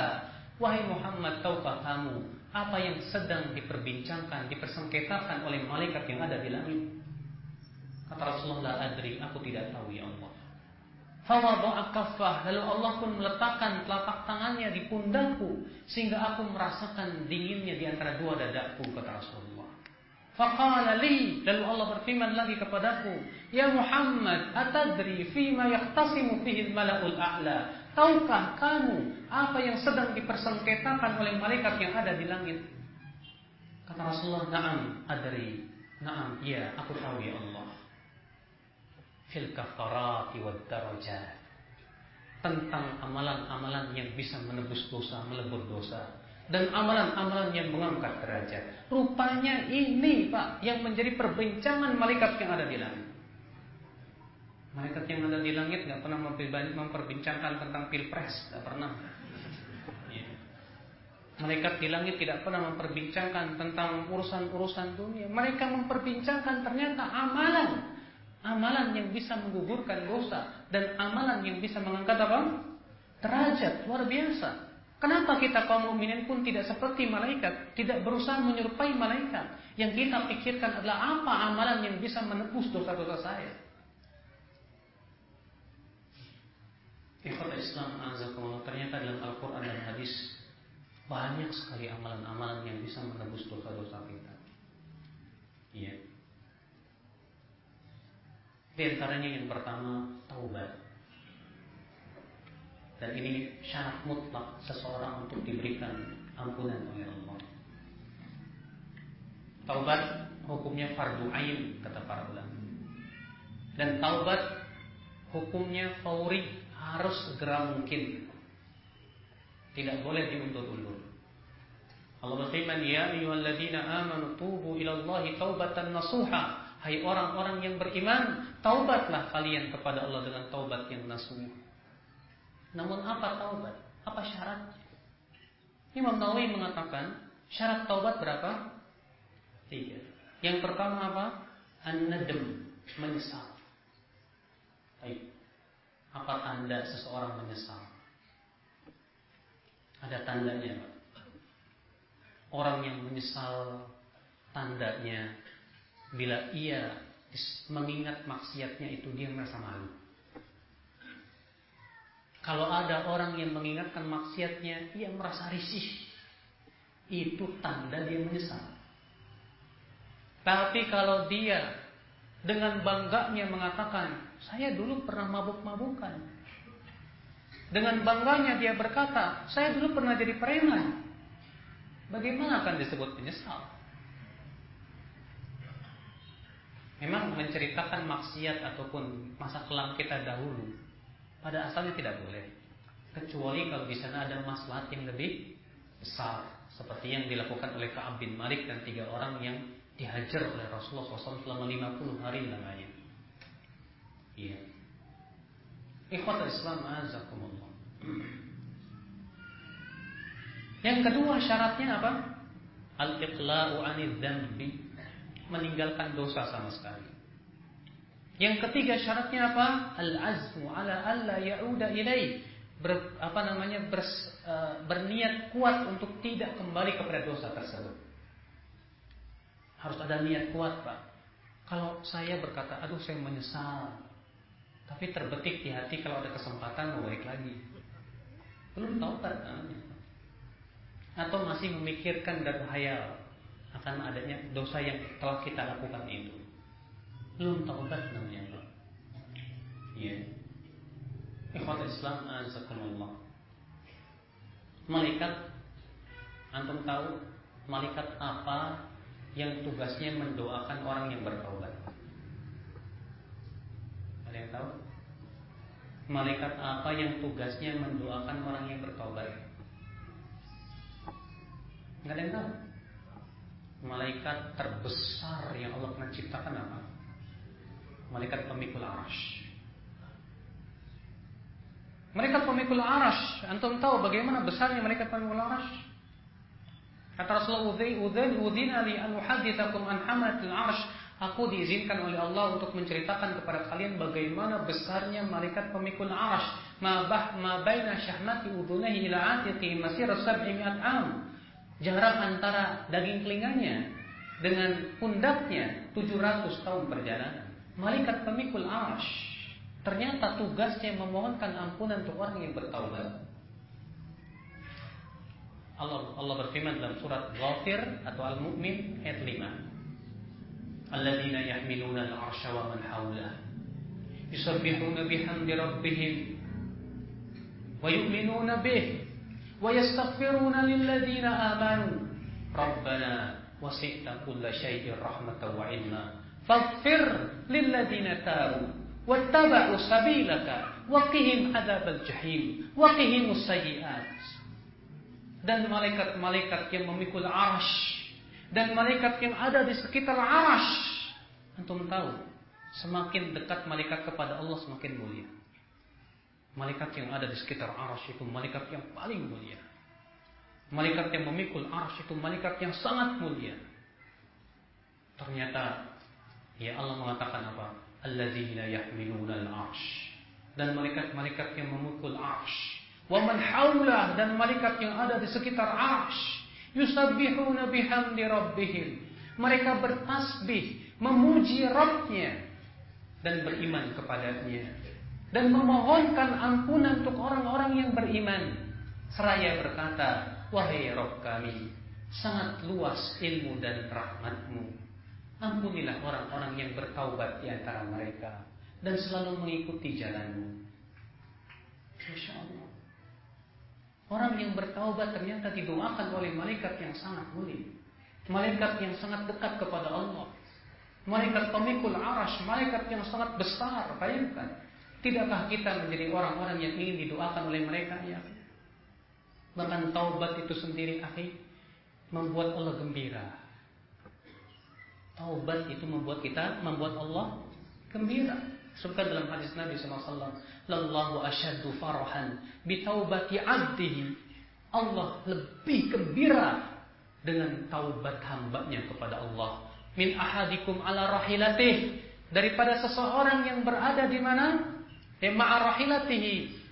Wahai Muhammad, tahukah kamu apa yang sedang diperbincangkan, dipersengketakan oleh malaikat yang ada di langit? Kata Rasulullah, adri, aku tidak tahu ya Allah. Lalu Allah pun meletakkan telapak tangannya di pundakku. Sehingga aku merasakan dinginnya di antara dua dadaku, kata Rasulullah. Faqala li. Lalu Allah berfirman lagi kepadaku. Ya Muhammad, atadri fima yahtasimu fihi mala'ul a'la. Tahukah kamu apa yang sedang dipersengketakan oleh malaikat yang ada di langit? Kata Rasulullah, na'am adri. Na'am, iya, aku tahu ya Allah fil kafarati wad darajat tentang amalan-amalan yang bisa menebus dosa, melebur dosa dan amalan-amalan yang mengangkat derajat. Rupanya ini Pak yang menjadi perbincangan malaikat yang ada di langit. Malaikat yang ada di langit nggak pernah memperbincangkan tentang pilpres, nggak pernah. Ya. Malaikat di langit tidak pernah memperbincangkan tentang urusan-urusan dunia. Mereka memperbincangkan ternyata amalan Amalan yang bisa menggugurkan dosa dan amalan yang bisa mengangkat apa? Derajat luar biasa. Kenapa kita kaum mukminin pun tidak seperti malaikat, tidak berusaha menyerupai malaikat? Yang kita pikirkan adalah apa amalan yang bisa menebus dosa-dosa saya? Ikhwan Islam azakumullah ternyata dalam Al-Quran dan hadis banyak sekali amalan-amalan yang bisa menebus dosa-dosa kita. Iya. Di antaranya yang pertama taubat. Dan ini syarat mutlak seseorang untuk diberikan ampunan oleh Allah. Taubat hukumnya fardu ain kata para ulama. Dan taubat hukumnya fauri harus segera mungkin. Tidak boleh diundur-undur. Allah berfirman, "Ya ayyuhalladzina amanu tubu ila Allahi taubatan nasuha." Hai orang-orang yang beriman, taubatlah kalian kepada Allah dengan taubat yang nasuh. Namun apa taubat? Apa syaratnya? Imam Nawawi mengatakan syarat taubat berapa? Tiga. Yang pertama apa? An-nadem, menyesal. Baik. Apa tanda seseorang menyesal? Ada tandanya, Pak. Orang yang menyesal tandanya bila ia mengingat maksiatnya itu dia merasa malu. Kalau ada orang yang mengingatkan maksiatnya, ia merasa risih. Itu tanda dia menyesal. Tapi kalau dia dengan bangganya mengatakan, saya dulu pernah mabuk-mabukan. Dengan bangganya dia berkata, saya dulu pernah jadi preman. Bagaimana akan disebut menyesal? Memang menceritakan maksiat ataupun masa kelam kita dahulu pada asalnya tidak boleh. Kecuali kalau di sana ada maslahat yang lebih besar seperti yang dilakukan oleh Ka'ab bin Malik dan tiga orang yang dihajar oleh Rasulullah SAW selama 50 hari lamanya. Iya. Ikhwata Islam azakumullah. Yang kedua syaratnya apa? Al-iqla'u 'anil dzambi meninggalkan dosa sama sekali. Yang ketiga syaratnya apa? Al-azmu ala alla ya'uda ilaih. Ber, apa namanya ber, uh, berniat kuat untuk tidak kembali kepada dosa tersebut. Harus ada niat kuat, Pak. Kalau saya berkata, aduh saya menyesal, tapi terbetik di hati kalau ada kesempatan mau balik lagi, belum tahu namanya. Atau masih memikirkan dan hayal, akan adanya dosa yang telah kita lakukan itu. Belum taubat namanya Allah. Iya. Ikhwat Islam azakumullah. Malaikat antum tahu malaikat apa yang tugasnya mendoakan orang yang bertaubat? Ada yang tahu? Malaikat apa yang tugasnya mendoakan orang yang bertaubat? Enggak ada yang tahu? malaikat terbesar yang Allah pernah ciptakan apa? Malaikat pemikul arash. Malaikat pemikul arash. Antum tahu bagaimana besarnya malaikat pemikul arash? Kata Rasulullah Udhin udhina li an uhadithakum an hamatil arash. Aku diizinkan oleh Allah untuk menceritakan kepada kalian bagaimana besarnya malaikat pemikul arash. Ma bah ma baina syahmati udhunahi ila atiqi masir sab'i mi'at am Jarak antara daging telinganya dengan pundaknya 700 tahun perjalanan. Malaikat pemikul arsh Ternyata tugasnya memohonkan ampunan untuk orang yang bertaubat. Allah Allah berfirman dalam surat Ghafir atau Al-Mu'min ayat 5. Alladzina yahmiluna al-'arsha wa man hawlah yusabbihuna bihamdi rabbihim wa yu'minuna bih wa yastaghfiruna lilladzina amanu rabbana wasi'ta kulla syai'in rahmatan wa 'ilma Faghfir lilladzina tabu wattaba'u sabilaka waqihim adzabal jahim waqihim sayyi'at. Dan malaikat-malaikat yang memikul arash dan malaikat yang ada di sekitar arash antum tahu semakin dekat malaikat kepada Allah semakin mulia. Malaikat yang ada di sekitar arash itu malaikat yang paling mulia. Malaikat yang memikul arash itu malaikat yang sangat mulia. Ternyata ya Allah mengatakan apa? Alladzina yahmiluna al-arsh. Dan malaikat-malaikat yang memikul arsh. Wa man haulah dan malaikat yang ada di sekitar arsh. Yusabbihuna bihamdi rabbihim. Mereka bertasbih, memuji Rabbnya dan beriman kepadanya dan memohonkan ampunan untuk orang-orang yang beriman. Seraya berkata, Wahai Rob kami, sangat luas ilmu dan rahmatmu. Ampunilah orang-orang yang bertaubat di antara mereka. dan selalu mengikuti jalanmu. Masya Allah. Orang yang bertaubat ternyata didoakan oleh malaikat yang sangat mulia. Malaikat yang sangat dekat kepada Allah. Malaikat pemikul arash, malaikat yang sangat besar. Bayangkan. Tidakkah kita menjadi orang-orang yang ingin didoakan oleh mereka? Ya. Bahkan taubat itu sendiri, akhi, membuat Allah gembira. Taubat itu membuat kita, membuat Allah gembira. Sebutkan dalam hadis Nabi SAW, Lallahu asyaddu farahan bitaubati abdihi. Allah lebih gembira dengan taubat hambanya kepada Allah. Min ahadikum ala rahilatih. Daripada seseorang yang berada di mana? Ya rahilatihi.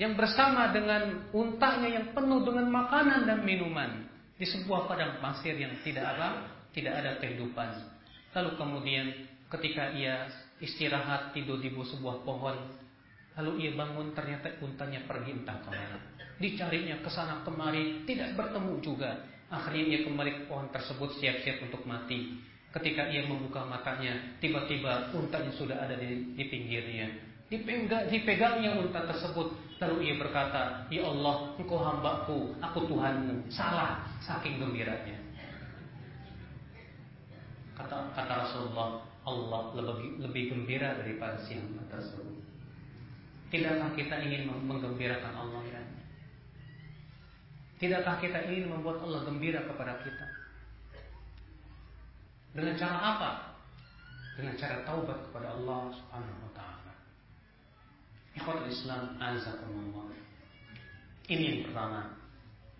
Yang bersama dengan untanya yang penuh dengan makanan dan minuman. Di sebuah padang pasir yang tidak apa? Tidak ada kehidupan. Lalu kemudian ketika ia istirahat tidur di bawah sebuah pohon. Lalu ia bangun ternyata untanya pergi entah ke mana. Dicarinya ke sana kemari tidak bertemu juga. Akhirnya ia kembali ke pohon tersebut siap-siap untuk mati. Ketika ia membuka matanya, tiba-tiba untanya sudah ada di, di pinggirnya. Dipegang, dipegangnya unta tersebut. Lalu ia berkata, Ya Allah, engkau hambaku, aku Tuhanmu. Salah, saking gembiranya. Kata, kata Rasulullah, Allah lebih, lebih gembira daripada si hamba tersebut. Tidakkah kita ingin menggembirakan Allah ya? Tidakkah kita ingin membuat Allah gembira kepada kita? Dengan cara apa? Dengan cara taubat kepada Allah Subhanahu wa taala. Ikhwatul Islam azakumullah. Ini yang pertama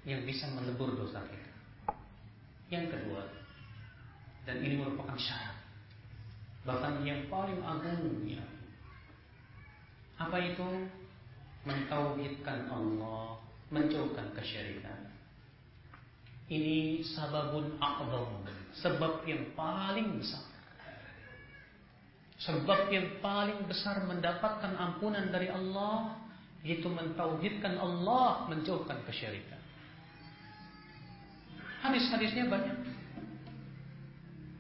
yang bisa melebur dosa kita. Yang kedua, dan ini merupakan syarat. Bahkan yang paling agungnya apa itu? Mentauhidkan Allah menjauhkan kesyirikan ini sababun a'zam sebab yang paling besar. Sebab yang paling besar mendapatkan ampunan dari Allah yaitu mentauhidkan Allah menjauhkan kesyirikan hadis-hadisnya banyak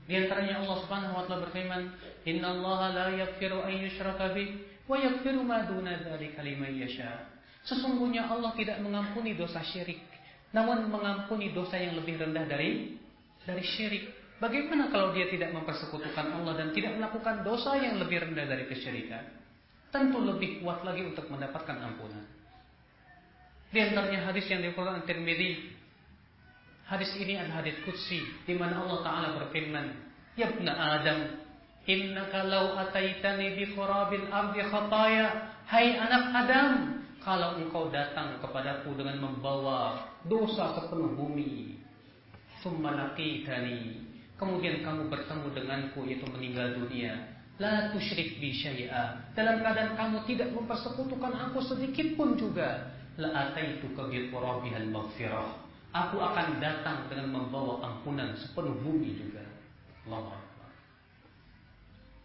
di antaranya Allah Subhanahu wa taala berfirman, "Inna Allah la yaghfiru an yushraka bih wa yaghfiru ma duna dzalika liman yasha." Sesungguhnya Allah tidak mengampuni dosa syirik, namun mengampuni dosa yang lebih rendah dari dari syirik. Bagaimana kalau dia tidak mempersekutukan Allah dan tidak melakukan dosa yang lebih rendah dari kesyirikan? Tentu lebih kuat lagi untuk mendapatkan ampunan. Di antaranya hadis yang diriwayatkan Tirmidzi Hadis ini adalah hadis qudsi di mana Allah taala berfirman, "Ya ibn Adam, innaka law ataitani bi qurabil ardi khataya." Hai anak Adam, kalau engkau datang kepadaku dengan membawa dosa sepenuh bumi, summa laqitani, kemudian kamu bertemu denganku yaitu meninggal dunia, la tusyrik bi syai'a. Dalam keadaan kamu tidak mempersekutukan aku sedikit pun juga, la ataituka bi qurabihal maghfirah Aku akan datang dengan membawa ampunan sepenuh bumi juga. Allah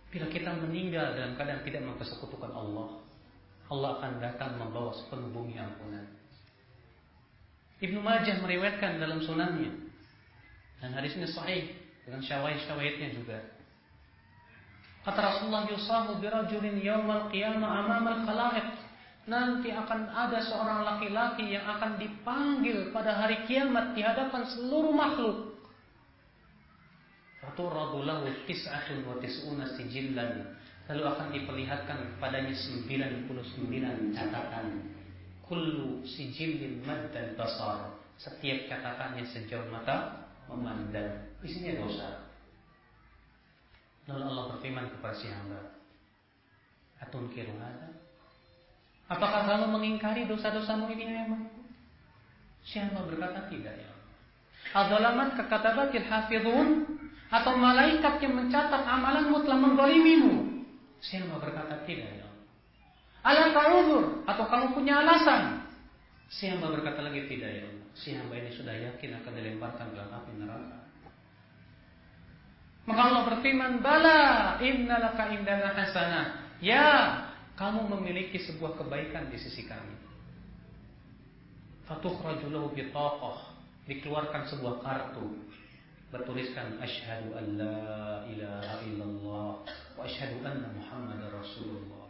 Bila kita meninggal dalam keadaan tidak mempersekutukan Allah, Allah akan datang membawa sepenuh bumi ampunan. Ibnu Majah meriwayatkan dalam sunannya dan hadisnya sahih dengan syawahid-syawahidnya juga. Kata Rasulullah yusahu birajulin yawmal qiyamah amamal khalaiq nanti akan ada seorang laki-laki yang akan dipanggil pada hari kiamat di hadapan seluruh makhluk. Tis'atun wa tis'una sijillan. Lalu akan diperlihatkan padanya 99 catatan. Kullu sijillin maddan basar. Setiap catatannya sejauh mata memandang. Isinya dosa. Lalu Allah berfirman kepada si hamba. Atun kiru Apakah kamu mengingkari dosa-dosamu ini ya Siapa berkata tidak ya Adzalamat kekatabatil hafidhun atau malaikat yang mencatat amalanmu telah menggolimimu. Siapa berkata tidak ya Ala ta'udur atau kamu punya alasan. Siapa berkata lagi tidak ya Allah. Si hamba ini sudah yakin akan dilemparkan dalam api neraka. Maka Allah berfirman, Bala innalaka indana hasanah. Ya, kamu memiliki sebuah kebaikan di sisi kami. Fatukhraju lahu bitaqah, dikeluarkan sebuah kartu bertuliskan asyhadu an la ilaha illallah wa asyhadu anna muhammadar rasul Rasulullah.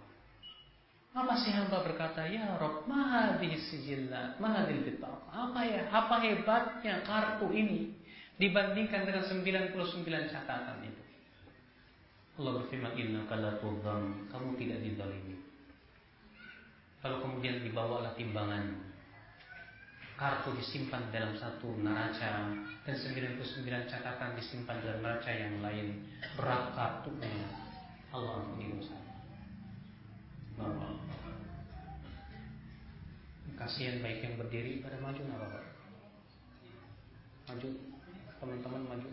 Apa sih hamba berkata, Ya Rob, mahadih sijillat, mahadil bitaq. Apa ya, apa hebatnya kartu ini dibandingkan dengan 99 catatan itu. Allah berfirman, Inna la kamu tidak dizalimi. Lalu kemudian dibawalah timbangan kartu disimpan dalam satu neraca dan 99 catatan disimpan dalam neraca yang lain. Berat kartunya. Allah ampuni dosa. Kasihan baik yang berdiri pada maju nggak apa maju. Teman-teman maju.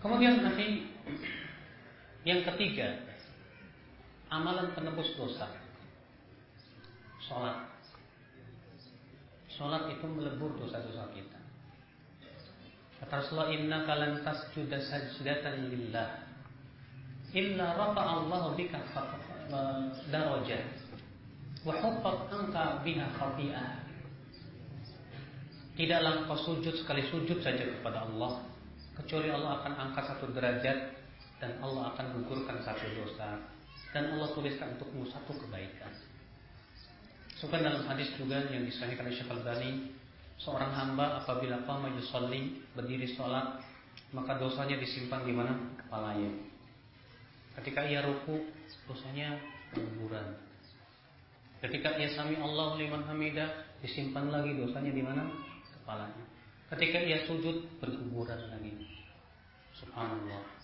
Kemudian nanti yang ketiga amalan penebus dosa. Sholat. Sholat itu melebur dosa-dosa kita. Kata Rasulullah Inna kalan tasjuda sajdatan lillah. Illa rafa Allah bika darajah Wa hubbat angka biha khafi'ah. Tidaklah engkau sujud sekali sujud saja kepada Allah Kecuali Allah akan angkat satu derajat Dan Allah akan gugurkan satu dosa Dan Allah tuliskan untukmu satu kebaikan Sukan dalam hadis juga yang disahihkan oleh Syekh Al-Bani, seorang hamba apabila qama yusalli, berdiri sholat, maka dosanya disimpan di mana? Kepalanya. Ketika ia ruku, dosanya berguguran. Ketika ia sami Allah liman hamidah, disimpan lagi dosanya di mana? Kepalanya. Ketika ia sujud, berguguran lagi. Subhanallah.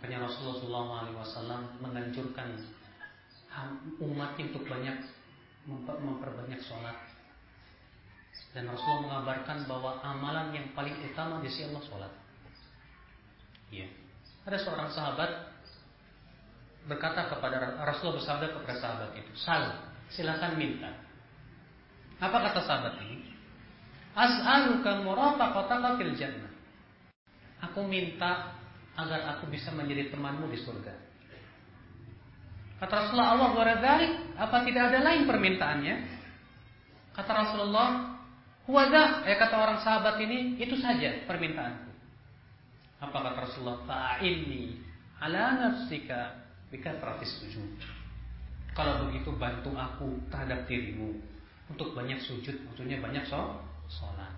Makanya Rasulullah SAW menganjurkan umat untuk banyak memperbanyak sholat. Dan Rasulullah mengabarkan bahwa amalan yang paling utama di sisi Allah sholat. Ya. Ada seorang sahabat berkata kepada Rasulullah bersabda kepada sahabat itu, "Sal, silakan minta." Apa kata sahabat ini? As'aluka murafaqataka fil jannah. Aku minta agar aku bisa menjadi temanmu di surga. Kata Rasulullah Allah waradhalik, apa tidak ada lain permintaannya? Kata Rasulullah, huwada, eh kata orang sahabat ini, itu saja permintaanku. Apa kata Rasulullah? Fa'inni ala nafsika bikatratis sujud. Kalau begitu bantu aku terhadap dirimu untuk banyak sujud, maksudnya banyak sholat.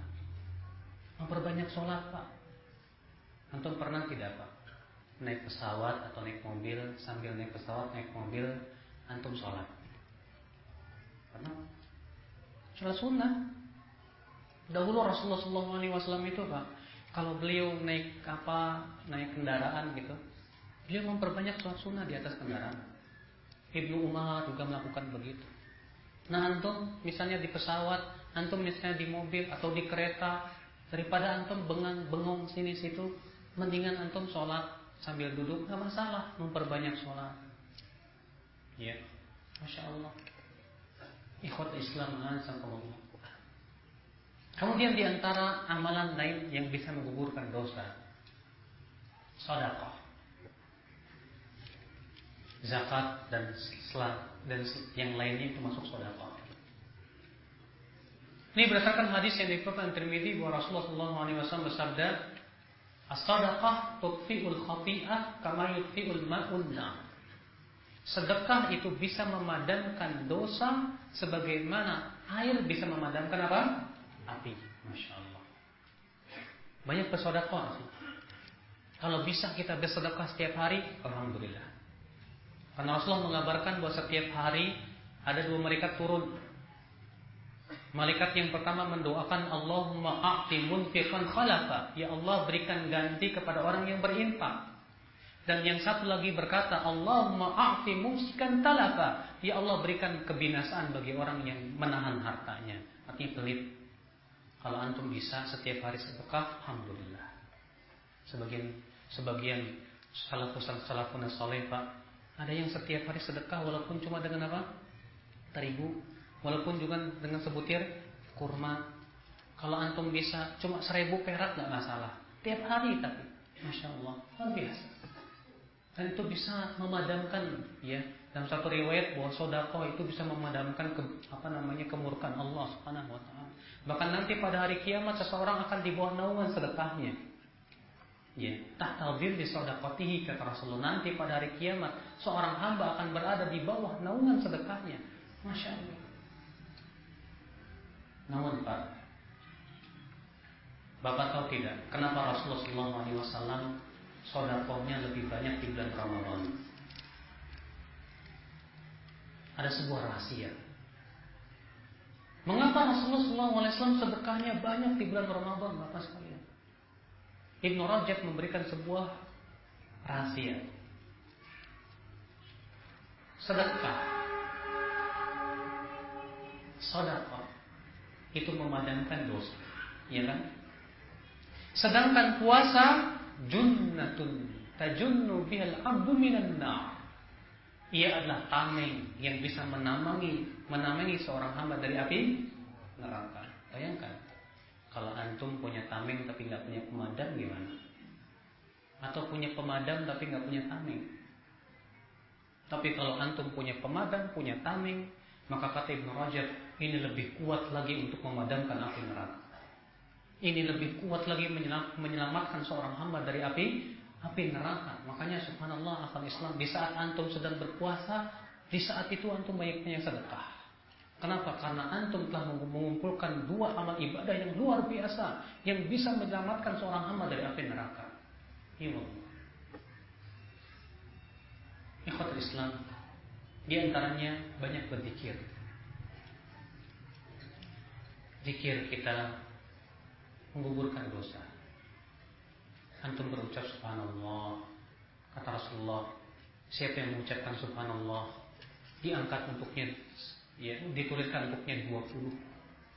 Memperbanyak sholat pak. Antum pernah tidak pak? Naik pesawat atau naik mobil sambil naik pesawat naik mobil antum sholat. Karena sholat sunnah. Dahulu Rasulullah SAW itu pak kalau beliau naik apa naik kendaraan gitu beliau memperbanyak sholat sunnah di atas kendaraan. Ibnu Umar juga melakukan begitu. Nah antum misalnya di pesawat antum misalnya di mobil atau di kereta daripada antum bengang bengong sini situ mendingan antum sholat sambil duduk nggak masalah memperbanyak sholat. Ya. Masya Allah. Ikhwat Islam Allah kemudian di antara amalan lain yang bisa menggugurkan dosa sodakoh zakat dan selat dan yang lainnya itu masuk sodakoh ini berdasarkan hadis yang dikutip Tirmidzi bahwa Rasulullah SAW bersabda As-sadaqah tutfi'ul khati'ah kama yutfi'ul ma'un Sedekah itu bisa memadamkan dosa sebagaimana air bisa memadamkan apa? Api. Masya Allah. Banyak bersedekah sih. Kalau bisa kita bersedekah setiap hari, Alhamdulillah. Karena Rasulullah mengabarkan bahwa setiap hari ada dua mereka turun Malaikat yang pertama mendoakan Allahumma a'ti munfiqan khalafa. Ya Allah berikan ganti kepada orang yang berinfak. Dan yang satu lagi berkata Allahumma a'ti mumsikan talafa. Ya Allah berikan kebinasaan bagi orang yang menahan hartanya. Artinya pelit. Kalau antum bisa setiap hari sedekah, alhamdulillah. Sebagian sebagian salafusan salafun saleh Pak, ada yang setiap hari sedekah walaupun cuma dengan apa? Terigu Walaupun juga dengan sebutir kurma. Kalau antum bisa cuma seribu perak nggak masalah. Tiap hari tapi, masya Allah, luar biasa. Dan itu bisa memadamkan, ya. Dalam satu riwayat bahwa sodako itu bisa memadamkan ke, apa namanya kemurkaan Allah Subhanahu Wa Taala. Bahkan nanti pada hari kiamat seseorang akan di bawah naungan sedekahnya. Ya, tahta di sodakotihi kata Rasulullah nanti pada hari kiamat seorang hamba akan berada di bawah naungan sedekahnya. Masya Allah. Namun Pak, Bapak tahu tidak kenapa Rasulullah SAW sodakohnya lebih banyak di bulan Ramadan? Ada sebuah rahasia. Mengapa Rasulullah SAW sedekahnya banyak di bulan Ramadan, Bapak sekalian? Ibn Rajab memberikan sebuah rahasia. Sedekah, sedekah itu memadamkan dosa, ya kan? Sedangkan puasa junnatun tajunnu bihal abdu minan nar. Ia adalah tameng yang bisa menamangi menamangi seorang hamba dari api neraka. Bayangkan, kalau antum punya tameng tapi nggak punya pemadam gimana? Atau punya pemadam tapi nggak punya tameng? Tapi kalau antum punya pemadam, punya tameng, maka kata Ibnu Rajab ini lebih kuat lagi untuk memadamkan api neraka. Ini lebih kuat lagi menyelamatkan seorang hamba dari api api neraka. Makanya subhanallah akal Islam di saat antum sedang berpuasa, di saat itu antum banyak-banyak sedekah. Kenapa? Karena antum telah mengumpulkan dua amal ibadah yang luar biasa yang bisa menyelamatkan seorang hamba dari api neraka. Ya. Ikhwatul Islam di antaranya banyak berzikir. Zikir kita menggugurkan dosa. Antum berucap subhanallah. Kata Rasulullah, siapa yang mengucapkan subhanallah diangkat untuknya ya dituliskan untuknya 20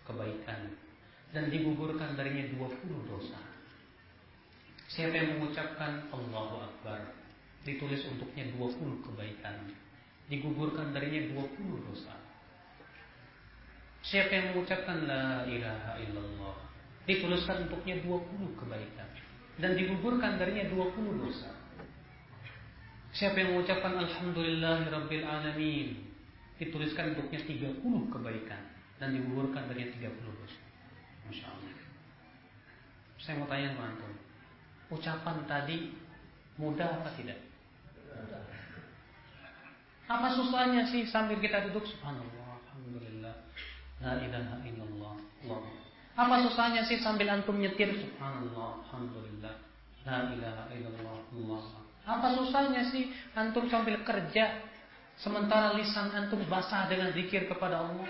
kebaikan dan digugurkan darinya 20 dosa. Siapa yang mengucapkan Allahu Akbar ditulis untuknya 20 kebaikan, digugurkan darinya 20 dosa. Siapa yang mengucapkan la ilaha illallah dituliskan untuknya 20 kebaikan dan digugurkan darinya 20 dosa. Siapa yang mengucapkan alhamdulillahirabbil alamin dituliskan untuknya 30 kebaikan dan digugurkan dari 30 dosa. Masya Allah. Saya mau tanya sama antum. Ucapan tadi mudah apa tidak? Mudah. Apa susahnya sih sambil kita duduk subhanallah, la ilaha illallah, Allah. Apa susahnya sih sambil antum nyetir subhanallah, alhamdulillah, la ilaha illallah, Allah. Apa susahnya sih antum sambil kerja Sementara lisan antum basah dengan zikir kepada Allah.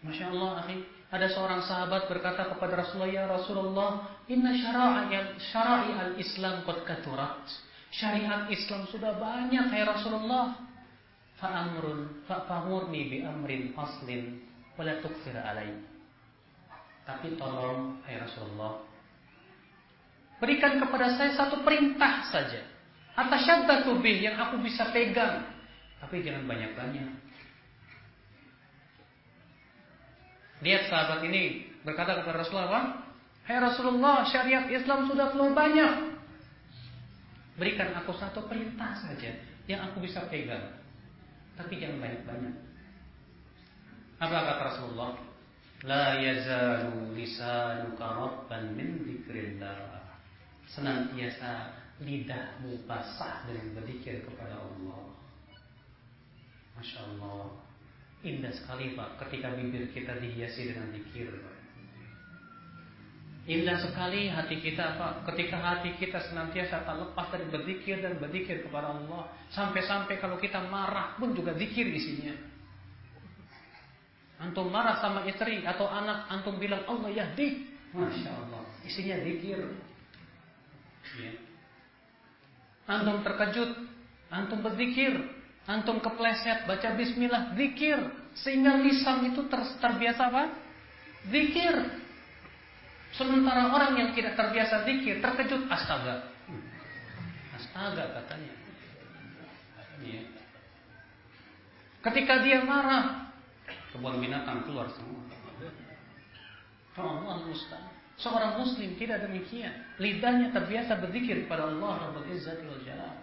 Masya Allah, akhi. Ada seorang sahabat berkata kepada Rasulullah, Ya Rasulullah, Inna syara'i al-Islam qad katurat. Syariat Islam sudah banyak, ya Rasulullah. Fa'amrun, fa'amurni bi amrin faslin, wala tukfir alai. Tapi tolong, ya Rasulullah, berikan kepada saya satu perintah saja Atasyadda bih yang aku bisa pegang. Tapi jangan banyak-banyak. Lihat sahabat ini berkata kepada Rasulullah, Hai Rasulullah, syariat Islam sudah terlalu banyak. Berikan aku satu perintah saja yang aku bisa pegang. Tapi jangan banyak-banyak. Apa kata Rasulullah? La yazalu lisanuka rabban min dzikrillah. Senantiasa lidahmu basah dengan berzikir kepada Allah. Masya Allah. Indah sekali Pak ketika bibir kita dihiasi dengan zikir. Indah sekali hati kita Pak ketika hati kita senantiasa tak lepas dari berzikir dan berzikir kepada Allah. Sampai-sampai kalau kita marah pun juga zikir isinya. Antum marah sama istri atau anak, antum bilang Allah yahdi. Masya Allah. Isinya zikir. Ya. Antum terkejut, antum berzikir, antum kepleset baca bismillah, zikir sehingga lisan itu ter terbiasa apa? Zikir. Sementara orang yang tidak terbiasa zikir terkejut astaga. Astaga katanya. Ya. Ketika dia marah, kebun binatang keluar semua. Allah mustahil. Seorang muslim tidak demikian. Lidahnya terbiasa berzikir kepada Allah Rabbul Izzati wal Jalal.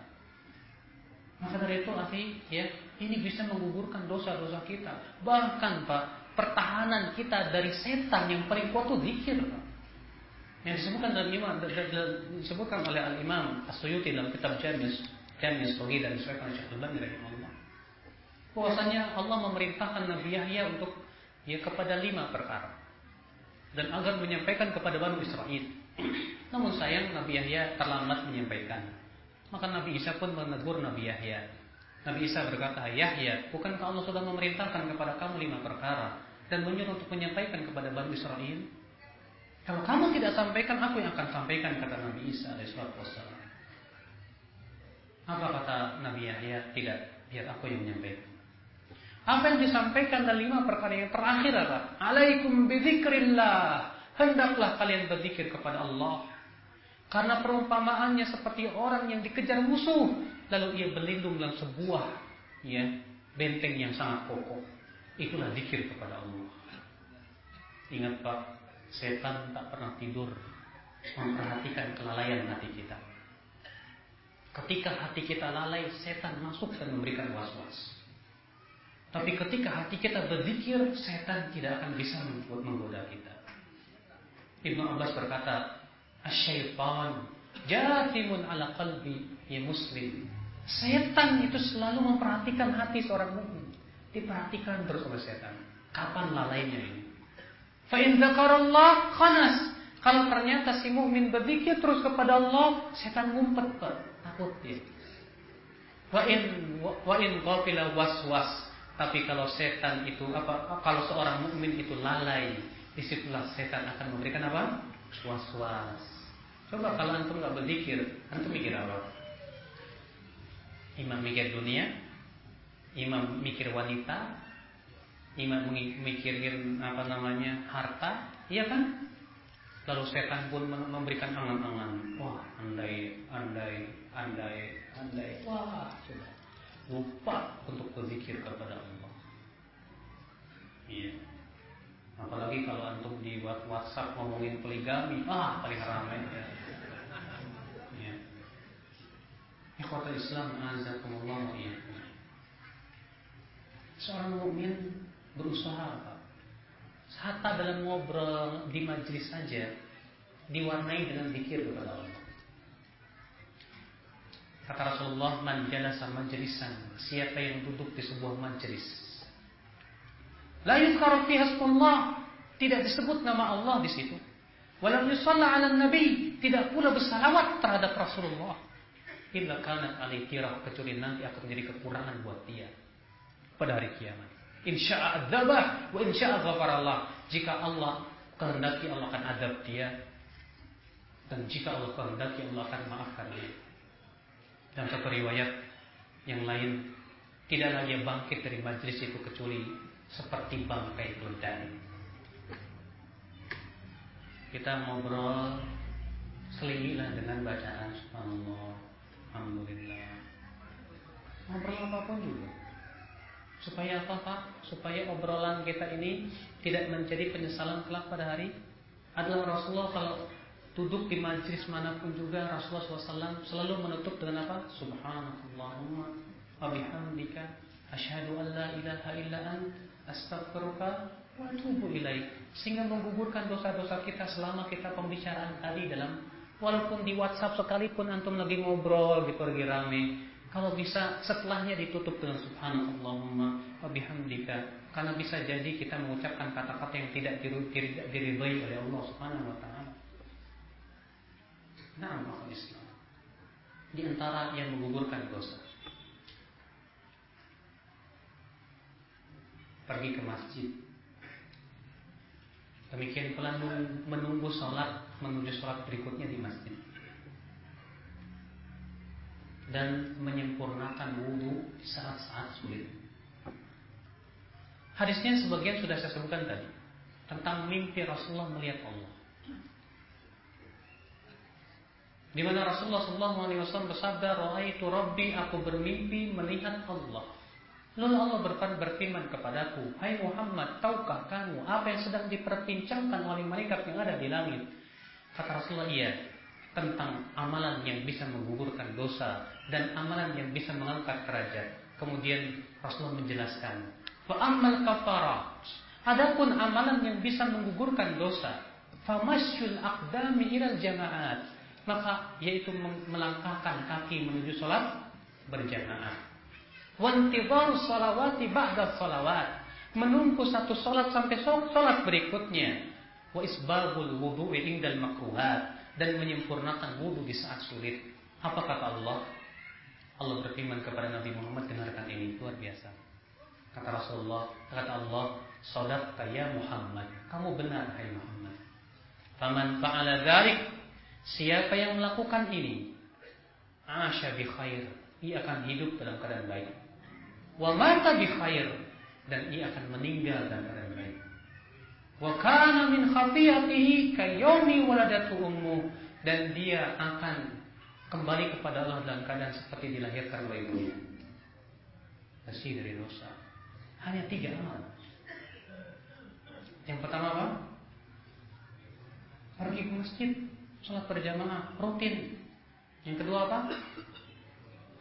Maka dari itu akhi, ya, ini bisa menggugurkan dosa-dosa kita. Bahkan Pak, pertahanan kita dari setan yang paling kuat itu zikir, Pak. Yang disebutkan dalam imam disebutkan oleh Al Imam As-Suyuti dalam kitab Jamis Jamis Sogi dan disebutkan oleh Syekh Al-Albani rahimahullah. Bahwasanya Allah memerintahkan Nabi Yahya untuk ya kepada lima perkara dan agar menyampaikan kepada Bani Israel. *clears throat* Namun sayang Nabi Yahya terlambat menyampaikan. Maka Nabi Isa pun menegur Nabi Yahya. Nabi Isa berkata, Yahya, bukankah Allah sudah memerintahkan kepada kamu lima perkara dan menyuruh untuk menyampaikan kepada Bani Israel? Kalau kamu tidak sampaikan, aku yang akan sampaikan kata Nabi Isa alaihissalam. Apa kata Nabi Yahya? Tidak, biar aku yang menyampaikan. Apa yang disampaikan dalam lima perkara yang terakhir adalah Alaikum bidzikrillah. Hendaklah kalian berzikir kepada Allah. Karena perumpamaannya seperti orang yang dikejar musuh, lalu ia berlindung dalam sebuah ya benteng yang sangat kokoh. Itulah zikir kepada Allah. Ingat Pak, Setan tak pernah tidur memperhatikan kelalaian hati kita. Ketika hati kita lalai, setan masuk dan memberikan was-was. Tapi ketika hati kita berzikir, setan tidak akan bisa membuat menggoda kita. Ibnu Abbas berkata, "Asyaitan jatimun ala qalbi ya muslim." Setan itu selalu memperhatikan hati seorang mukmin. Diperhatikan terus oleh setan. Kapan lalainya ini? Fa'in zakarallah khanas. Kalau ternyata si mukmin berzikir terus kepada Allah, setan ngumpet pak, takut dia. Wa'in wa'in qafila was-was. Tapi kalau setan itu apa? Kalau seorang mukmin itu lalai, di situlah setan akan memberikan apa? Was-was. Coba kalau antum nggak berzikir, antum mikir apa? Imam mikir dunia, imam mikir wanita, imam mikirin apa namanya harta, iya kan? Lalu setan pun memberikan angan-angan. Wah, andai, andai, andai, andai. Wah, sudah lupa untuk berzikir kepada Allah. Iya. Apalagi kalau antum di WhatsApp ngomongin poligami, ah paling ramai ya. Iya. Ikhwatul Islam azakumullah ya. Seorang mukmin berusaha Pak. Hatta dalam ngobrol di majlis saja diwarnai dengan zikir kepada Allah. Kata Rasulullah, "Man jalasa majlisan." Siapa yang duduk di sebuah majlis. La yuzkaru fi tidak disebut nama Allah di situ. Walam yusalla 'ala nabi, tidak pula bersalawat terhadap Rasulullah. Illa kanat alaihi kecuali nanti akan menjadi kekurangan buat dia pada hari kiamat. Insya'a adzabah wa insya'a ghafarallah. Jika Allah kehendaki Allah akan adab dia dan jika Allah kehendaki Allah akan maafkan dia. Dan satu riwayat yang lain tidak lagi bangkit dari majlis itu kecuali seperti bangkai keledai. Kita ngobrol selingilah dengan bacaan subhanallah, alhamdulillah. Ngobrol apa pun juga. Supaya apa Pak? Supaya obrolan kita ini tidak menjadi penyesalan kelak pada hari adalah Rasulullah kalau duduk di majlis mana pun juga Rasulullah SAW selalu menutup dengan apa? Subhanallahumma wa bihamdika asyhadu an la ilaha illa an astaghfiruka wa atubu ilaik. Sehingga menggugurkan dosa-dosa kita selama kita pembicaraan tadi dalam walaupun di WhatsApp sekalipun antum lagi ngobrol gitu lagi rame kalau bisa setelahnya ditutup dengan subhanallahumma wa bihamdika. Karena bisa jadi kita mengucapkan kata-kata yang tidak diridhai oleh Allah Subhanahu wa taala. Nah, Islam. Di antara yang menggugurkan dosa. Pergi ke masjid. Demikian pula menunggu sholat, menuju sholat berikutnya di masjid dan menyempurnakan wudhu di saat-saat sulit. Hadisnya sebagian sudah saya sebutkan tadi tentang mimpi Rasulullah melihat Allah. Di mana Rasulullah SAW bersabda, "Ra'aitu Rabbi, aku bermimpi melihat Allah." Lalu Allah berfirman kepadaku, "Hai Muhammad, tahukah kamu apa yang sedang diperbincangkan oleh malaikat yang ada di langit?" Kata Rasulullah, "Iya." Tentang amalan yang bisa menggugurkan dosa dan amalan yang bisa mengangkat derajat. Kemudian Rasulullah menjelaskan, "Wa ammal kafarat." Adapun amalan yang bisa menggugurkan dosa, Famasyul aqdami ilal jamaat. Maka yaitu melangkahkan kaki menuju sholat berjamaah. Wantibaru salawati ba'da salawat. Menunggu satu sholat sampai sholat berikutnya. Wa isbabul wudu'i indal makruhat. Dan menyempurnakan wudhu di saat sulit. Apa kata Allah? Allah berfirman kepada Nabi Muhammad dengarkan ini luar biasa. Kata Rasulullah, kata Allah, "Shadaqta ya Muhammad." Kamu benar hai Muhammad. Faman fa'ala dzalik, siapa yang melakukan ini, asya bi khair, ia akan hidup dalam keadaan baik. Wa mata bi khair dan ia akan meninggal dalam. Wa kana min khati'atihi kayomi waladatu ummu dan dia akan kembali kepada Allah dalam keadaan seperti dilahirkan oleh ibunya. Bersih dari dosa. Hanya tiga amal. Yang pertama apa? Pergi ke masjid, sholat berjamaah, rutin. Yang kedua apa?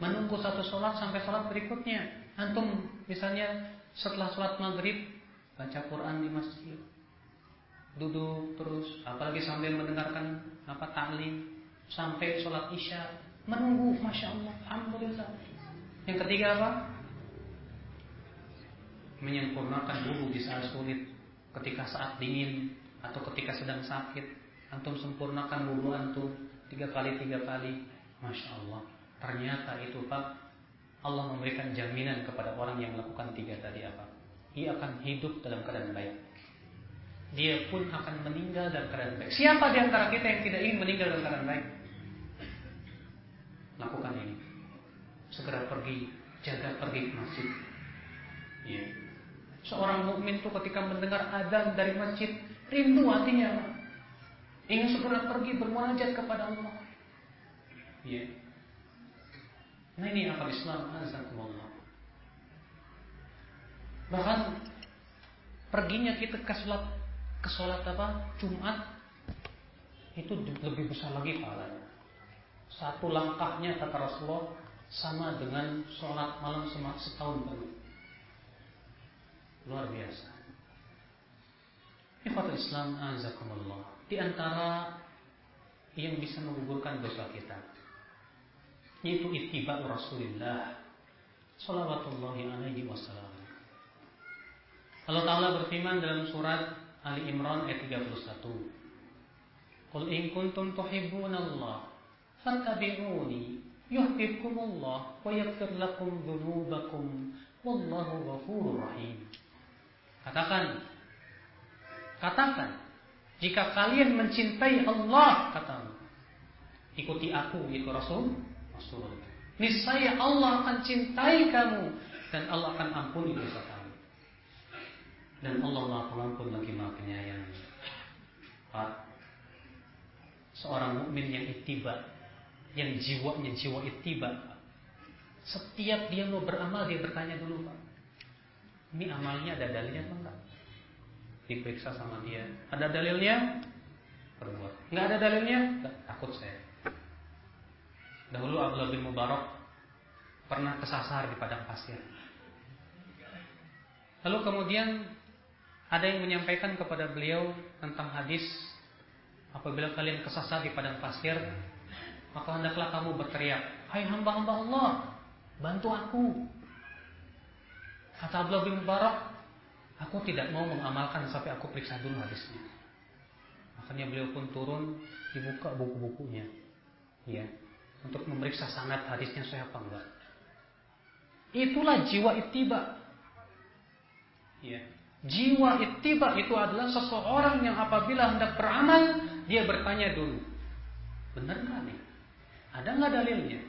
Menunggu satu sholat sampai sholat berikutnya. Antum misalnya setelah sholat maghrib baca Quran di masjid, duduk terus, apalagi sambil mendengarkan apa taklim, sampai sholat isya menunggu masya Allah alhamdulillah. Yang ketiga apa? Menyempurnakan wudhu di saat sulit ketika saat dingin atau ketika sedang sakit. Antum sempurnakan wudhu antum tiga kali tiga kali. Masya Allah. Ternyata itu pak Allah memberikan jaminan kepada orang yang melakukan tiga tadi apa? Ia akan hidup dalam keadaan baik dia pun akan meninggal dalam keadaan baik. Siapa di antara kita yang tidak ingin meninggal dalam keadaan baik? Lakukan ini. Segera pergi, jaga pergi ke masjid. Ya. Seorang mukmin itu ketika mendengar adzan dari masjid, rindu hatinya. Ingin segera pergi bermunajat kepada Allah. Ya. Nah ini akal Islam Azakumullah. Bahkan perginya kita ke sholat ke sholat apa Jumat itu lebih besar lagi pahalanya. Satu langkahnya kata Rasulullah sama dengan sholat malam setahun penuh. Luar biasa. Ikhwatul Islam azakumullah. Di antara yang bisa menggugurkan dosa kita yaitu ittiba Rasulullah salawatullahi alaihi wasallam. Allah Ta'ala berfirman dalam surat Ali Imran ayat 31. Qul in kuntum Allah fattabi'uni yuhibbukumullah wa yaghfir lakum dzunubakum wallahu ghafurur rahim. Katakan Katakan jika kalian mencintai Allah katamu ikuti aku itu Rasul Rasul niscaya Allah akan cintai kamu dan Allah akan ampuni dosa kamu dan Allah Maha Pengampun lagi Maha Penyayang. Pak, seorang mukmin yang ittiba, yang jiwanya jiwa ittiba, setiap dia mau beramal dia bertanya dulu Pak, ini amalnya ada dalilnya apa enggak? Diperiksa sama dia, ada dalilnya? Perbuat. Enggak ada dalilnya? Takut saya. Dahulu Abdullah bin Mubarak pernah kesasar di padang pasir. Lalu kemudian ada yang menyampaikan kepada beliau tentang hadis apabila kalian kesasar di padang pasir maka hendaklah kamu berteriak hai hamba-hamba Allah bantu aku kata Abdullah bin Mubarak aku tidak mau mengamalkan sampai aku periksa dulu hadisnya. Makanya beliau pun turun dibuka buku-bukunya. Ya untuk memeriksa sangat hadisnya saya apa enggak. Itulah jiwa ittiba. Ya Jiwa ittiba itu adalah seseorang yang apabila hendak beramal, dia bertanya dulu. Benar nggak nih? Ada nggak dalilnya?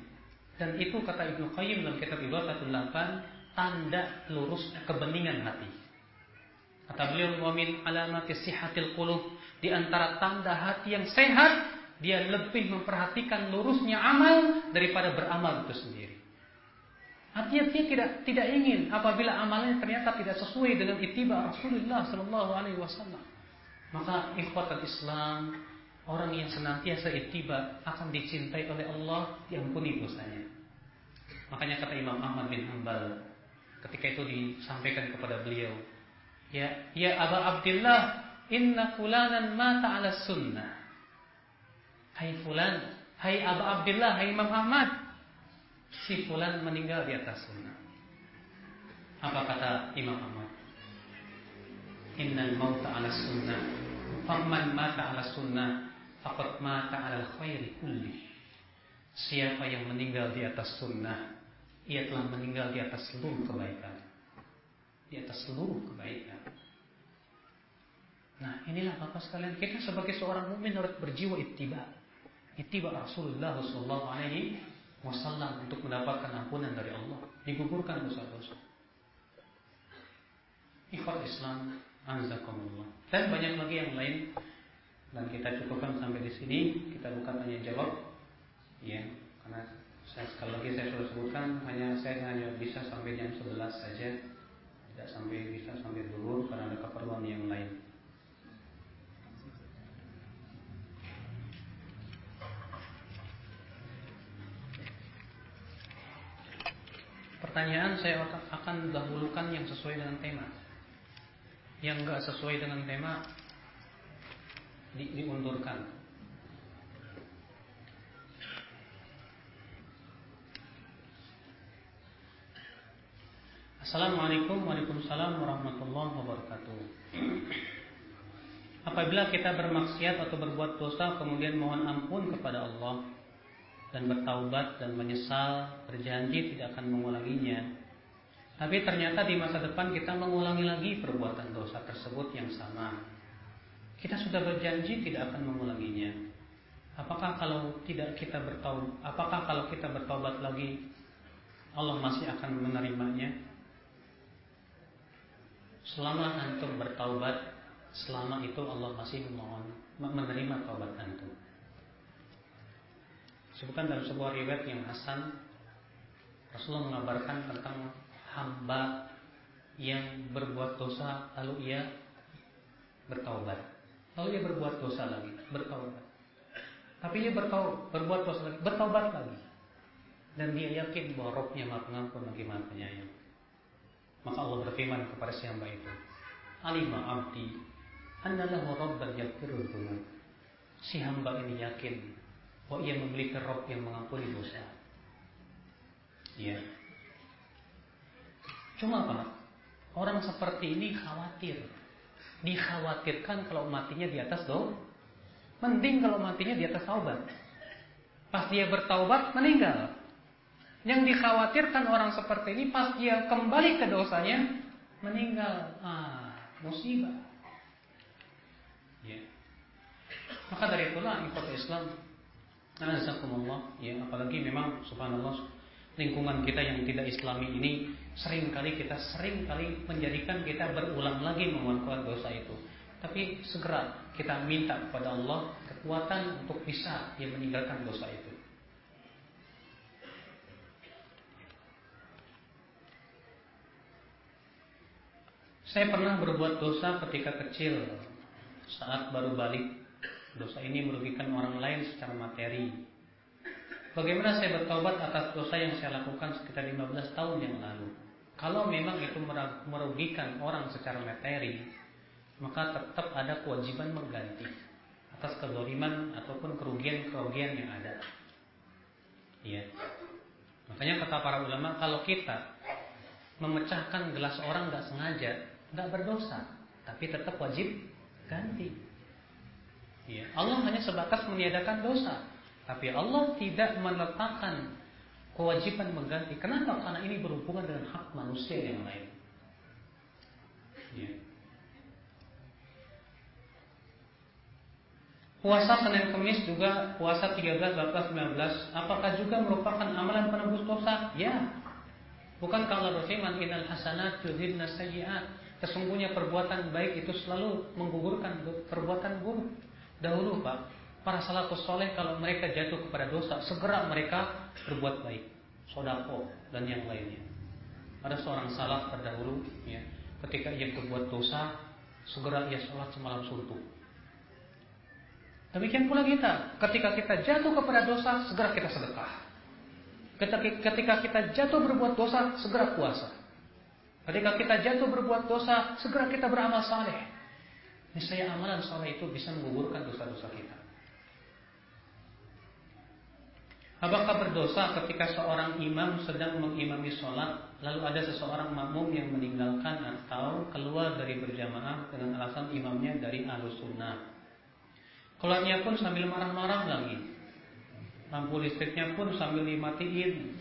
Dan itu kata Ibnu Qayyim dalam kitab Ibadatul 8, tanda lurus kebeningan hati. Kata beliau, "Wa min alamati sihatil qulub." Di antara tanda hati yang sehat, dia lebih memperhatikan lurusnya amal daripada beramal itu sendiri. Artinya dia tidak tidak ingin apabila amalnya ternyata tidak sesuai dengan itibar Rasulullah Shallallahu Alaihi Wasallam. Maka ikhwatul Islam orang yang senantiasa itibar akan dicintai oleh Allah diampuni dosanya. Makanya kata Imam Ahmad bin Hanbal ketika itu disampaikan kepada beliau, ya ya Aba Abdullah Inna fulanan mata ala sunnah. Hai fulan, hai Abu Abdullah, hai Imam Ahmad. Si fulan meninggal di atas sunnah. Apa kata Imam Ahmad? Innal mauta ala sunnah. Faman mata ala sunnah. Fakat mata ala khairi kulli. Siapa yang meninggal di atas sunnah, ia telah meninggal di atas seluruh kebaikan. Di atas seluruh kebaikan. Nah, inilah Bapak sekalian, kita sebagai seorang mukmin harus berjiwa ittiba. Ittiba Rasulullah alaihi wasallam untuk mendapatkan ampunan dari Allah, digugurkan dosa-dosa. Ikhwan Islam, anzakumullah. Dan banyak lagi yang lain dan kita cukupkan sampai di sini. Kita bukan tanya jawab, ya, karena saya sekali lagi saya sudah sebutkan hanya saya hanya bisa sampai jam 11 saja, tidak sampai bisa sampai dulu karena ada keperluan yang lain. Pertanyaan saya akan dahulukan yang sesuai dengan tema. Yang enggak sesuai dengan tema di, diundurkan. Assalamualaikum Waalaikumsalam warahmatullahi wabarakatuh. Apabila kita bermaksiat atau berbuat dosa kemudian mohon ampun kepada Allah dan bertaubat dan menyesal, berjanji tidak akan mengulanginya. Tapi ternyata di masa depan kita mengulangi lagi perbuatan dosa tersebut yang sama. Kita sudah berjanji tidak akan mengulanginya. Apakah kalau tidak kita bertaubat, apakah kalau kita bertaubat lagi Allah masih akan menerimanya? Selama antum bertaubat, selama itu Allah masih menerima taubat antum. Sebutkan dalam sebuah riwayat yang hasan Rasulullah mengabarkan tentang hamba yang berbuat dosa lalu ia bertaubat. Lalu ia berbuat dosa lagi, bertaubat. Tapi ia bertaubat, berbuat dosa lagi, bertaubat lagi. Dan dia yakin bahwa rohnya maha pengampun lagi maha penyayang. Maka Allah berfirman kepada si hamba itu, Alima abdi, annalahu rabban yaghfirul Si hamba ini yakin bahwa ia memiliki Rob yang mengampuni dosa. Ya. Cuma apa? Orang seperti ini khawatir. Dikhawatirkan kalau matinya di atas dosa. Mending kalau matinya di atas taubat. Pas dia bertaubat meninggal. Yang dikhawatirkan orang seperti ini pas dia kembali ke dosanya meninggal. Ah, musibah. Ya. Maka dari itulah ikut Islam Azakumullah ya apalagi memang subhanallah lingkungan kita yang tidak islami ini sering kali kita sering kali menjadikan kita berulang lagi menguatkan dosa itu. Tapi segera kita minta kepada Allah kekuatan untuk bisa yang meninggalkan dosa itu. Saya pernah berbuat dosa ketika kecil saat baru balik Dosa ini merugikan orang lain secara materi. Bagaimana saya bertobat atas dosa yang saya lakukan sekitar 15 tahun yang lalu? Kalau memang itu merugikan orang secara materi, maka tetap ada kewajiban mengganti atas kezaliman ataupun kerugian-kerugian yang ada. Iya. Makanya kata para ulama, kalau kita memecahkan gelas orang nggak sengaja, nggak berdosa, tapi tetap wajib ganti. Ya, Allah hanya sebatas meniadakan dosa, tapi Allah tidak meletakkan kewajiban mengganti. Kenapa? Karena ini berhubungan dengan hak manusia yang lain. Ya. Puasa Senin Kemis juga puasa 13, 14, 19 Apakah juga merupakan amalan penembus dosa? Ya Bukan kalau berfirman Innal hasanat yudhibna sayyiat Sesungguhnya perbuatan baik itu selalu menggugurkan perbuatan buruk Dahulu Pak, para salafus soleh kalau mereka jatuh kepada dosa, segera mereka berbuat baik, sodako dan yang lainnya. Ada seorang salaf terdahulu, ya, ketika ia berbuat dosa, segera ia sholat semalam suntuk. Demikian pula kita, ketika kita jatuh kepada dosa, segera kita sedekah. Ketika kita jatuh berbuat dosa, segera puasa. Ketika kita jatuh berbuat dosa, segera kita beramal saleh. Niscaya amalan soleh itu bisa menggugurkan dosa-dosa kita. Apakah berdosa ketika seorang imam sedang mengimami sholat Lalu ada seseorang makmum yang meninggalkan atau keluar dari berjamaah Dengan alasan imamnya dari alus sunnah? Keluarnya pun sambil marah-marah lagi. Lampu listriknya pun sambil dimatiin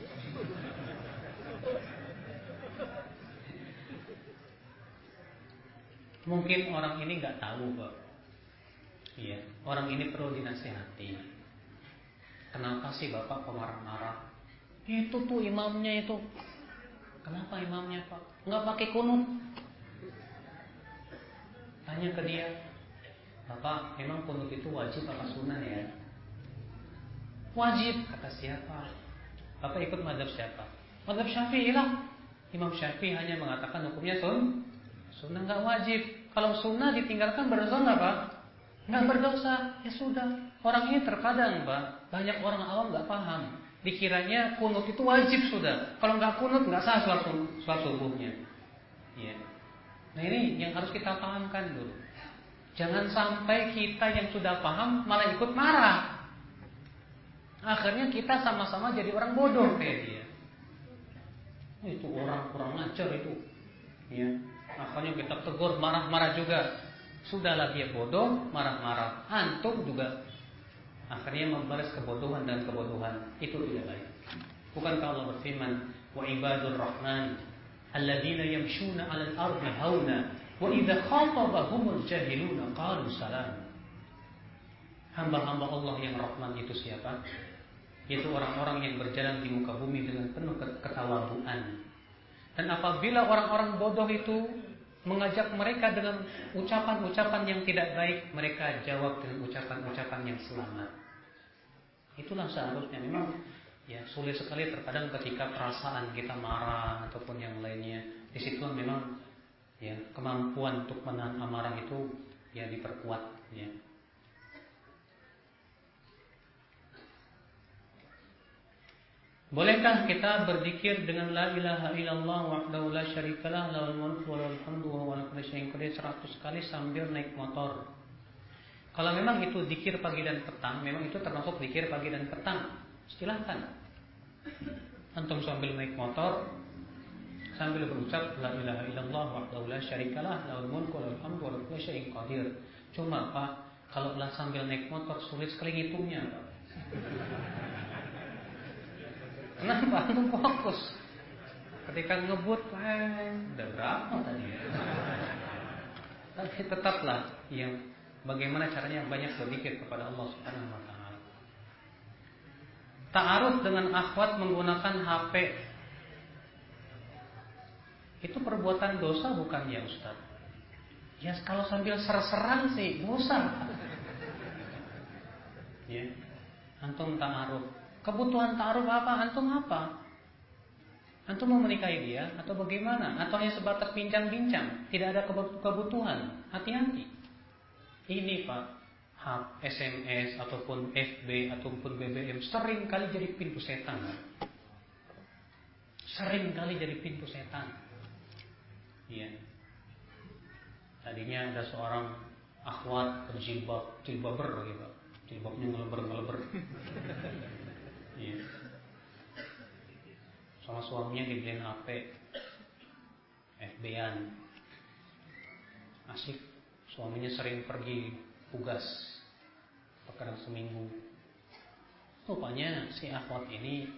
Mungkin orang ini nggak tahu kok Iya, orang ini perlu dinasihati Kenapa sih bapak pemarah-marah? Itu tuh imamnya itu. Kenapa imamnya pak? Nggak pakai kunut. Tanya ke dia, Bapak, memang kunut itu wajib apa sunnah ya? Wajib, kata siapa? Bapak ikut madhab siapa? Madhab syafi'i lah. Imam syafi'i hanya mengatakan hukumnya sun, sunnah nggak wajib. Kalau sunnah ditinggalkan berdosa nggak pak? Nggak berdosa, ya sudah. Orang ini terkadang pak banyak orang awam nggak paham. Dikiranya kunut itu wajib sudah. Kalau nggak kunut nggak sah sholat, subuhnya. Ya. Nah ini yang harus kita pahamkan dulu. Jangan sampai kita yang sudah paham malah ikut marah. Akhirnya kita sama-sama jadi orang bodoh kayak dia. Itu orang kurang ajar itu. Ya. Akhirnya kita tegur marah-marah juga. Sudahlah dia bodoh, marah-marah. Antum juga akhirnya membalas kebodohan dan kebodohan itu tidak baik. Bukankah Allah berfirman, "Wa ibadur rahman alladzina yamshuna 'alal ardi hauna wa idza khatabahumul jahiluna qalu salam." Hamba-hamba Allah yang Rahman itu siapa? Yaitu orang-orang yang berjalan di muka bumi dengan penuh ketawaduan. Dan apabila orang-orang bodoh itu mengajak mereka dengan ucapan-ucapan yang tidak baik, mereka jawab dengan ucapan-ucapan yang selamat. Itulah seharusnya memang ya sulit sekali terkadang ketika perasaan kita marah ataupun yang lainnya. Di situ memang ya kemampuan untuk menahan amarah itu ya diperkuat ya. Bolehkah kita berzikir dengan la ilaha illallah wahdahu la syarikalah lahul mulku wa lahul hamdu wa ala kulli syai'in qadir 100 kali sambil naik motor? Kalau memang itu zikir pagi dan petang, memang itu termasuk zikir pagi dan petang. Silahkan. Antum sambil naik motor sambil berucap la ilaha illallah wahdahu la syarikalah lahul mulku wa lahul hamdu wa ala kulli syai'in qadir. Cuma Pak, kalau lah sambil naik motor sulit sekali ngitungnya, Pak. Kenapa? Antum fokus. Ketika ngebut, udah berapa tadi? Tapi tetaplah yang bagaimana caranya banyak berzikir kepada Allah Subhanahu wa taala. Ta'aruf dengan akhwat menggunakan HP itu perbuatan dosa bukan ya Ustaz? Ya kalau sambil ser-seran sih dosa. Ya. Antum ta'aruf Kebutuhan ta'aruf apa? Antum apa? Antum mau menikahi dia atau bagaimana? Atau hanya sebatas bincang-bincang? Tidak ada kebutuhan. Hati-hati. Ini Pak, hub, SMS ataupun FB ataupun BBM sering kali jadi pintu setan. Sering kali jadi pintu setan. Iya. Tadinya ada seorang akhwat berjilbab, jilbaber gitu. Jilbabnya ngeleber-ngeleber. *laughs* Iya. Sama suaminya dibeliin HP FB-an Asik. Suaminya sering pergi tugas Terkadang seminggu. Rupanya si akhwat ini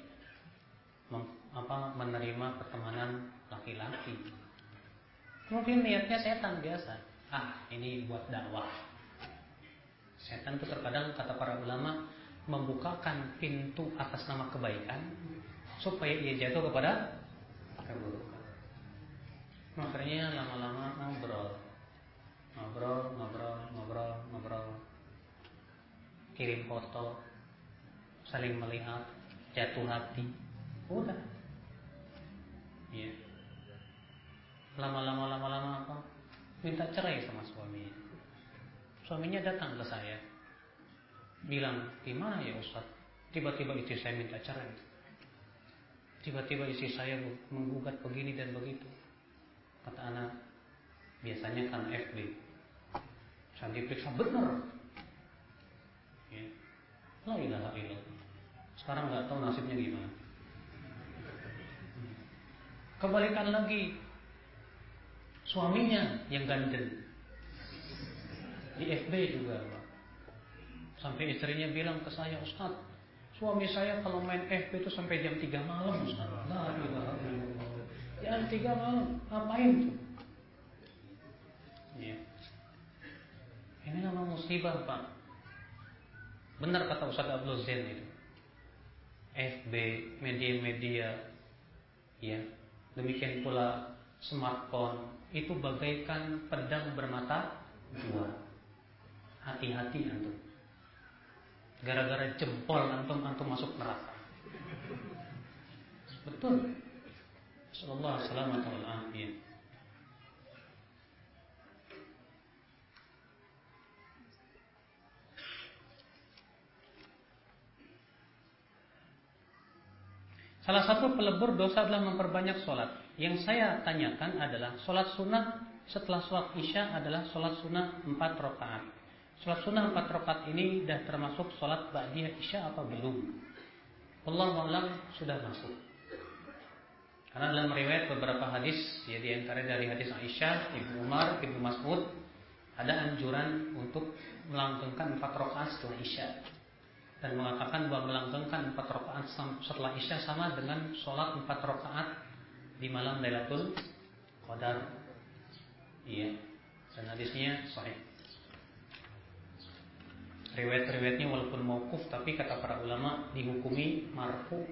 mem, apa, Menerima pertemanan laki-laki. Mungkin niatnya setan biasa. Ah ini buat dakwah. Setan itu terkadang kata para ulama membukakan pintu atas nama kebaikan supaya ia jatuh kepada keburukan. Makanya lama-lama ngobrol, ngobrol, ngobrol, ngobrol, ngobrol, kirim foto, saling melihat, jatuh hati, udah, ya. Lama-lama, lama-lama apa? Minta cerai sama suaminya. Suaminya datang ke saya, bilang gimana ya Ustaz tiba-tiba istri saya minta cerai tiba-tiba istri saya menggugat begini dan begitu kata anak biasanya kan FB Saya diperiksa benar. Ya. La ilaha illallah. Sekarang nggak tahu nasibnya gimana. Kebalikan lagi, suaminya yang gandeng. Di FB juga. Sampai istrinya bilang ke saya, Ustaz, suami saya kalau main FB itu sampai jam 3 malam, Ustaz. Illallah. Jam 3 malam, ngapain tuh? Ya. Ini nama musibah, Pak. Benar kata Ustaz Abdul Zain itu. FB, media-media, ya, demikian pula smartphone itu bagaikan pedang bermata dua. Hati-hati antum. Gara-gara jempol antum antum masuk neraka. Betul. Sallallahu wasallam. Salah satu pelebur dosa adalah memperbanyak sholat. Yang saya tanyakan adalah sholat sunnah setelah sholat isya adalah sholat sunnah empat rakaat. Sholat sunnah empat rakaat ini sudah termasuk sholat ba'diyah isya apa belum? Allah alam sudah masuk. Karena dalam riwayat beberapa hadis, ya di antara dari hadis Aisyah, Ibnu Umar, Ibnu Mas'ud, ada anjuran untuk melanggengkan empat rakaat setelah isya dan mengatakan bahwa melanggengkan empat rakaat setelah isya sama dengan sholat empat rakaat di malam Lailatul Qadar. Iya. Dan hadisnya sahih. Riwayat-riwayatnya walaupun mauquf tapi kata para ulama dihukumi marfu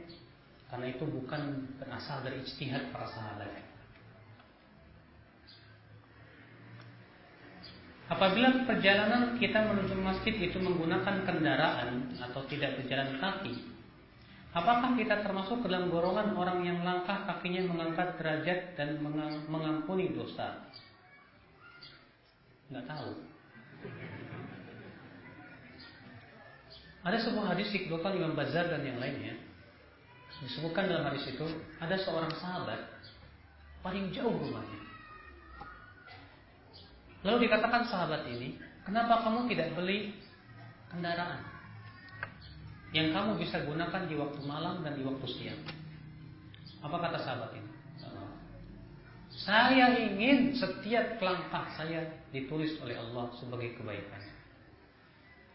karena itu bukan berasal dari ijtihad para sahabat. Apabila perjalanan kita menuju masjid itu menggunakan kendaraan atau tidak berjalan kaki, apakah kita termasuk dalam golongan orang yang langkah kakinya mengangkat derajat dan mengampuni dosa? Nggak tahu. Ada sebuah hadis dikeluarkan Imam Bazar dan yang lainnya. Disebutkan dalam hadis itu ada seorang sahabat paling jauh rumahnya Lalu dikatakan sahabat ini, kenapa kamu tidak beli kendaraan yang kamu bisa gunakan di waktu malam dan di waktu siang? Apa kata sahabat ini? Saya ingin setiap langkah saya ditulis oleh Allah sebagai kebaikan.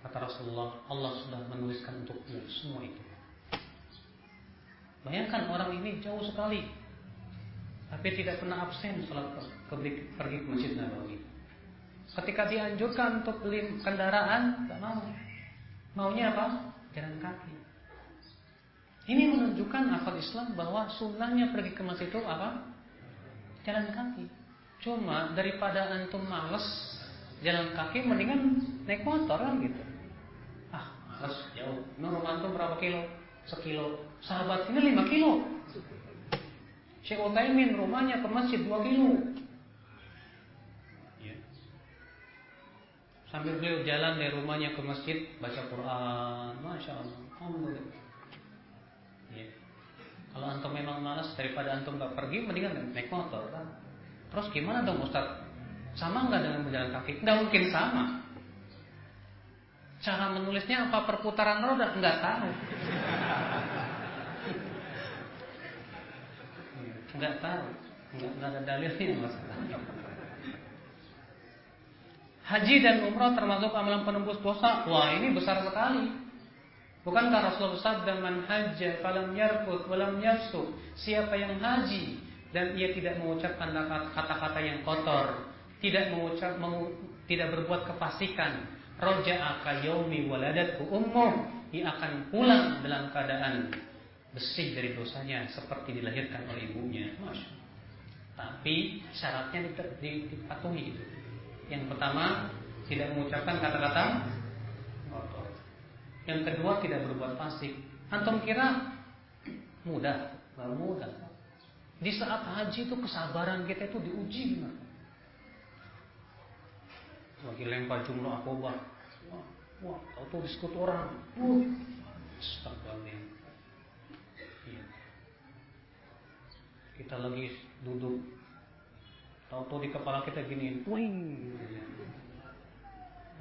Kata Rasulullah, Allah sudah menuliskan untukmu semua itu. Bayangkan orang ini jauh sekali, tapi tidak pernah absen sholat pergi ke masjid Nabawi. Ketika dianjurkan untuk beli kendaraan, tidak mau. Maunya apa? Jalan kaki. Ini menunjukkan akal Islam bahwa sunnahnya pergi ke masjid itu apa? Jalan kaki. Cuma daripada antum males jalan kaki, mendingan naik motor kan gitu. Males jauh. Menurut antum berapa kilo? Sekilo. Sahabat ini lima kilo. Syekh Utsaimin rumahnya ke masjid dua kilo. Sambil beliau jalan dari rumahnya ke masjid baca Quran, masya Allah, alhamdulillah. Ya. Kalau antum memang malas daripada antum gak pergi, mendingan naik motor kan. Terus gimana dong Ustaz? Sama nggak dengan berjalan kaki? Nggak mungkin sama. Cara menulisnya apa perputaran roda? Nggak tahu. Nggak tahu. Nggak, nggak ada dalilnya masalah. Haji dan umrah termasuk amalan penembus dosa. Wah, ini besar sekali. Bukankah Rasulullah bersabda man hajja falam yarfut walam yafsuk? Siapa yang haji dan ia tidak mengucapkan kata-kata yang kotor, tidak mengucap mengu, tidak berbuat kefasikan, roja'a yaumi waladatku ummuh, ia akan pulang dalam keadaan bersih dari dosanya seperti dilahirkan oleh ibunya. Masya. Tapi syaratnya dipatuhi itu. Yang pertama, tidak mengucapkan kata-kata. Yang kedua, tidak berbuat fasik. Antum kira mudah? Gak mudah. Di saat haji itu kesabaran kita itu diuji benar. Lagi lempar jumlah akobah. Wah, wah, tahu diskut orang. Uh, Iya. Kita lagi duduk Tahu-tahu di kepala kita gini, wing.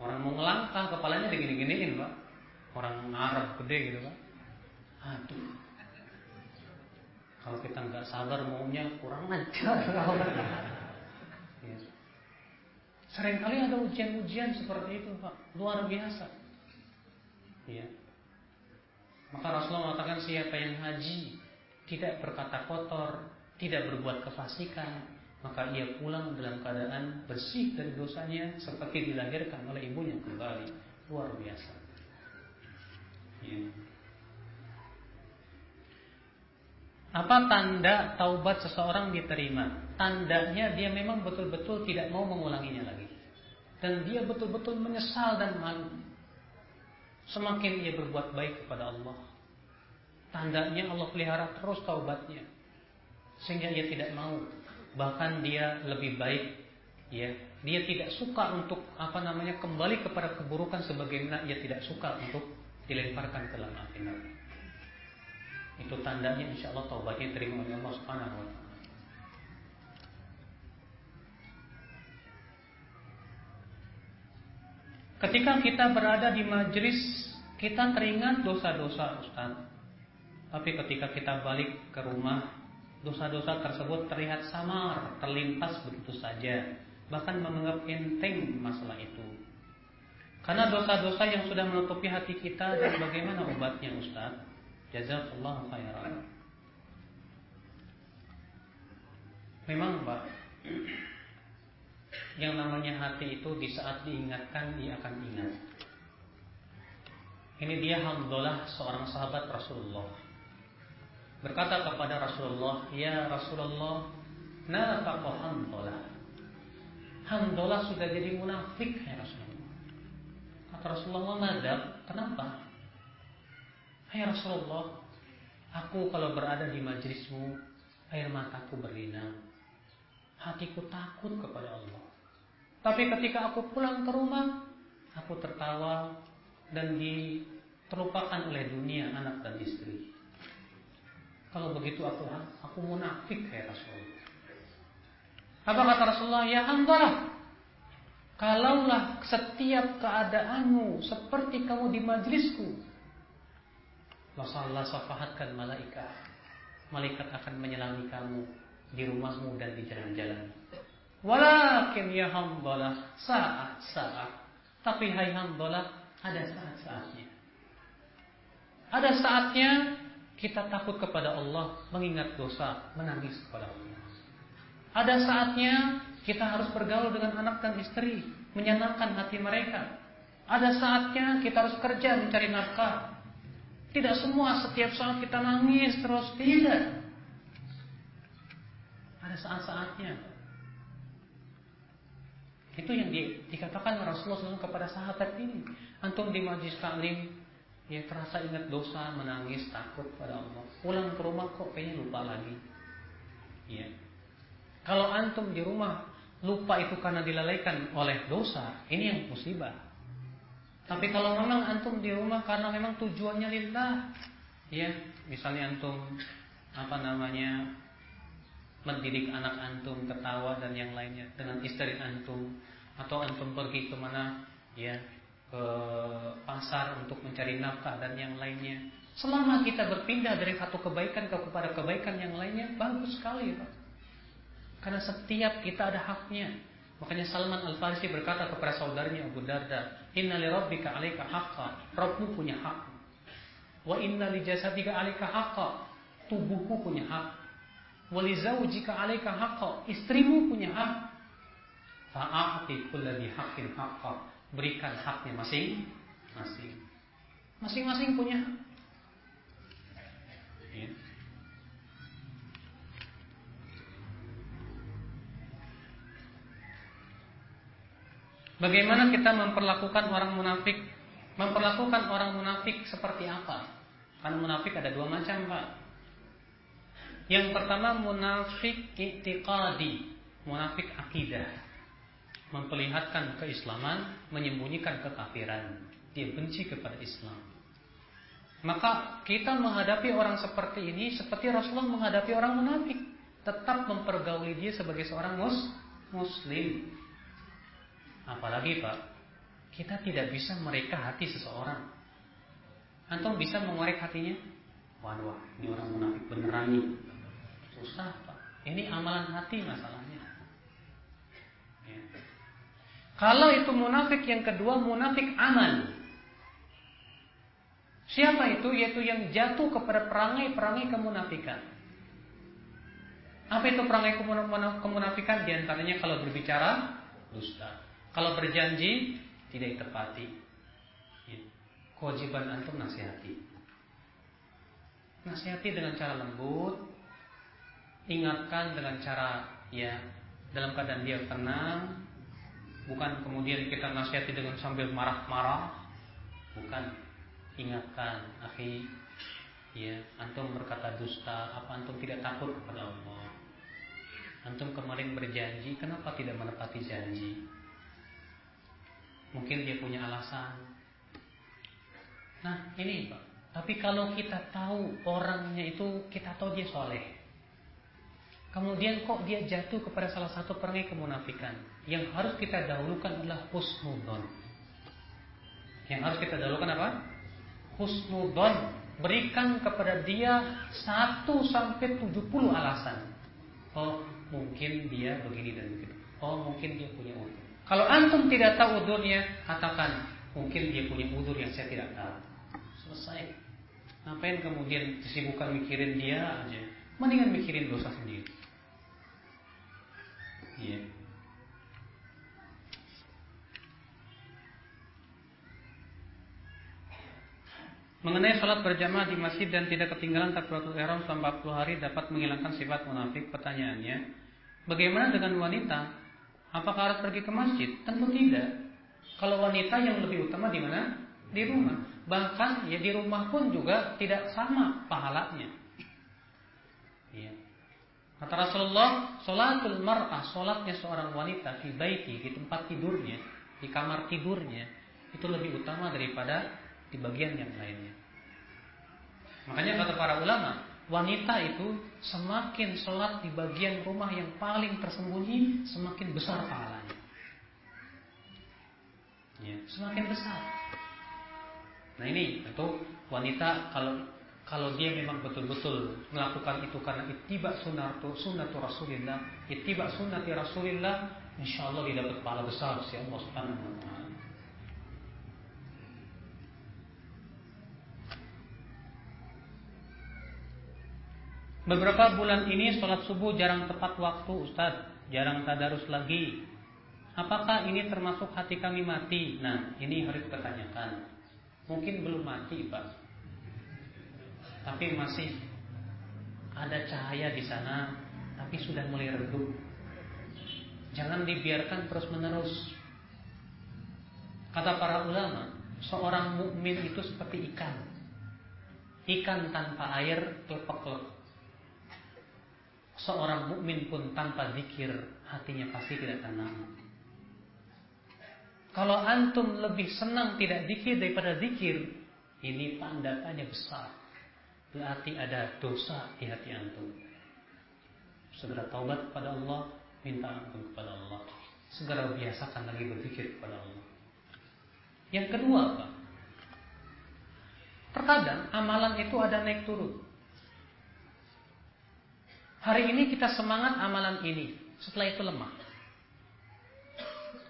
Orang mau ngelangkah kepalanya digini-giniin pak. Orang Arab gede gitu pak. Aduh. Kalau kita nggak sabar maunya kurang ajar. *laughs* Seringkali ada ujian-ujian seperti itu pak. Luar biasa. Ya. Maka Rasulullah mengatakan siapa yang haji tidak berkata kotor, tidak berbuat kefasikan, maka ia pulang dalam keadaan bersih dari dosanya seperti dilahirkan oleh ibunya kembali. Luar biasa. Ya. Apa tanda taubat seseorang diterima? Tandanya dia memang betul-betul tidak mau mengulanginya lagi. Dan dia betul-betul menyesal dan malu. Semakin ia berbuat baik kepada Allah. Tandanya Allah pelihara terus taubatnya. Sehingga ia tidak mau bahkan dia lebih baik ya dia tidak suka untuk apa namanya kembali kepada keburukan sebagaimana ia tidak suka untuk dilemparkan ke dalam api neraka itu tandanya insya Allah taubatnya terima oleh Allah Subhanahu wa taala Ketika kita berada di majlis kita teringat dosa-dosa Ustaz. Tapi ketika kita balik ke rumah dosa-dosa tersebut terlihat samar, terlimpas begitu saja, bahkan menganggap enteng masalah itu. Karena dosa-dosa yang sudah menutupi hati kita dan bagaimana obatnya Ustaz? Jazakallah khairan. Memang Pak, yang namanya hati itu di saat diingatkan dia akan ingat. Ini dia Hamdullah seorang sahabat Rasulullah berkata kepada Rasulullah, "Ya Rasulullah, nafaqah Handalah." Handalah sudah jadi munafik ya Rasulullah. Kata Rasulullah, "Madab, kenapa?" "Ya Rasulullah, aku kalau berada di majlismu, air mataku berlinang. Hatiku takut kepada Allah. Tapi ketika aku pulang ke rumah, aku tertawa dan diterlupakan oleh dunia, anak dan istri. Kalau begitu aku aku munafik ya Rasulullah. Apa kata Rasulullah? Ya hamdalah. Kalaulah setiap keadaanmu seperti kamu di majlisku, Allah safahatkan malaikat. Malaikat akan menyelami kamu di rumahmu dan di jalan-jalan. Walakin ya hamdalah saat-saat. Tapi hai hamdalah ada saat-saatnya. Ada saatnya kita takut kepada Allah, mengingat dosa, menangis kepada Allah. Ada saatnya kita harus bergaul dengan anak dan istri, menyenangkan hati mereka. Ada saatnya kita harus kerja mencari nafkah. Tidak semua setiap saat kita nangis terus tidak. Ada saat-saatnya. Itu yang di, dikatakan Rasulullah SAW kepada sahabat ini. Antum di majlis taklim Ya terasa ingat dosa, menangis, takut pada Allah. Pulang ke rumah kok kayaknya lupa lagi. Ya. Kalau antum di rumah lupa itu karena dilalaikan oleh dosa, ini yang musibah. Tapi kalau memang antum di rumah karena memang tujuannya lillah, ya, misalnya antum apa namanya mendidik anak antum ketawa dan yang lainnya dengan istri antum atau antum pergi ke mana ya ke pasar untuk mencari nafkah dan yang lainnya. Selama kita berpindah dari satu kebaikan ke kepada kebaikan yang lainnya, bagus sekali, Pak. Karena setiap kita ada haknya. Makanya Salman Al-Farisi berkata kepada saudaranya Abu Darda, "Inna li rabbika 'alaika haqqa." Rabbmu punya hak. Wa inna li jasadika 'alaika haqqa. Tubuhku punya hak. Wa li zawjika 'alaika haqqa. Istrimu punya hak. Fa'ati kulli haqqin haqqa berikan haknya masing-masing. Masing-masing punya hak. Ya. Bagaimana kita memperlakukan orang munafik? Memperlakukan orang munafik seperti apa? Karena munafik ada dua macam, Pak. Yang pertama munafik i'tiqadi, munafik akidah memperlihatkan keislaman, menyembunyikan kekafiran. Dia benci kepada Islam. Maka kita menghadapi orang seperti ini seperti Rasulullah menghadapi orang munafik, tetap mempergauli dia sebagai seorang mus muslim. Apalagi Pak, kita tidak bisa mereka hati seseorang. Antum bisa mengorek hatinya? Waduh, ini orang munafik beneran nih. Susah, Pak. Ini amalan hati masalahnya. Ya. Kalau itu munafik yang kedua, munafik amal. Siapa itu? Yaitu yang jatuh kepada perangai-perangai kemunafikan. Apa itu perangai kemunafikan? Di antaranya kalau berbicara, dusta. Kalau berjanji, tidak ditepati. Ya. Kewajiban antum nasihati. Nasihati dengan cara lembut, ingatkan dengan cara ya dalam keadaan dia tenang, bukan kemudian kita nasihati dengan sambil marah-marah, bukan ingatkan, akhi, ya antum berkata dusta, apa antum tidak takut kepada Allah? Antum kemarin berjanji, kenapa tidak menepati janji? Mungkin dia punya alasan. Nah, ini Pak. Tapi kalau kita tahu orangnya itu, kita tahu dia soleh. Kemudian kok dia jatuh kepada salah satu perangai kemunafikan. Yang harus kita dahulukan adalah husnudon. Yang harus kita dahulukan apa? Husnudon. Berikan kepada dia 1 sampai 70 alasan. Oh, mungkin dia begini dan begitu. Oh, mungkin dia punya udur. Kalau antum tidak tahu udurnya, katakan mungkin dia punya udur yang saya tidak tahu. Selesai. Ngapain kemudian disibukkan mikirin dia aja? Mendingan mikirin dosa sendiri. Iya. Mengenai sholat berjamaah di masjid dan tidak ketinggalan takbiratul ihram selama 40 hari dapat menghilangkan sifat munafik. Pertanyaannya, bagaimana dengan wanita? Apakah harus pergi ke masjid? Tentu tidak. Kalau wanita yang lebih utama di mana? Di rumah. Bahkan ya di rumah pun juga tidak sama pahalanya. Ya. Kata Rasulullah, sholatul mar'ah, sholatnya seorang wanita di baiti, di tempat tidurnya, di kamar tidurnya, itu lebih utama daripada di bagian yang lainnya. Makanya kata para ulama, wanita itu semakin sholat di bagian rumah yang paling tersembunyi, semakin besar pahalanya. Ya, semakin besar. Nah ini tentu wanita kalau kalau dia memang betul-betul melakukan itu karena ittiba sunnatu sunnatu Rasulillah, ittiba sunnati Rasulillah, insyaallah dia dapat pahala besar si Allah Subhanahu wa taala. Beberapa bulan ini sholat subuh jarang tepat waktu Ustaz Jarang tadarus lagi Apakah ini termasuk hati kami mati? Nah ini harus kita tanyakan Mungkin belum mati Pak tapi masih ada cahaya di sana, tapi sudah mulai redup. Jangan dibiarkan terus-menerus. Kata para ulama, seorang mukmin itu seperti ikan. Ikan tanpa air lepek-lepek. Seorang mukmin pun tanpa zikir, hatinya pasti tidak tenang. Kalau antum lebih senang tidak zikir daripada zikir, ini tanda tanya besar berarti ada dosa di hati antum. Segera taubat kepada Allah, minta ampun kepada Allah. Segera biasakan lagi berpikir kepada Allah. Yang kedua apa? Terkadang amalan itu ada naik turun. Hari ini kita semangat amalan ini, setelah itu lemah.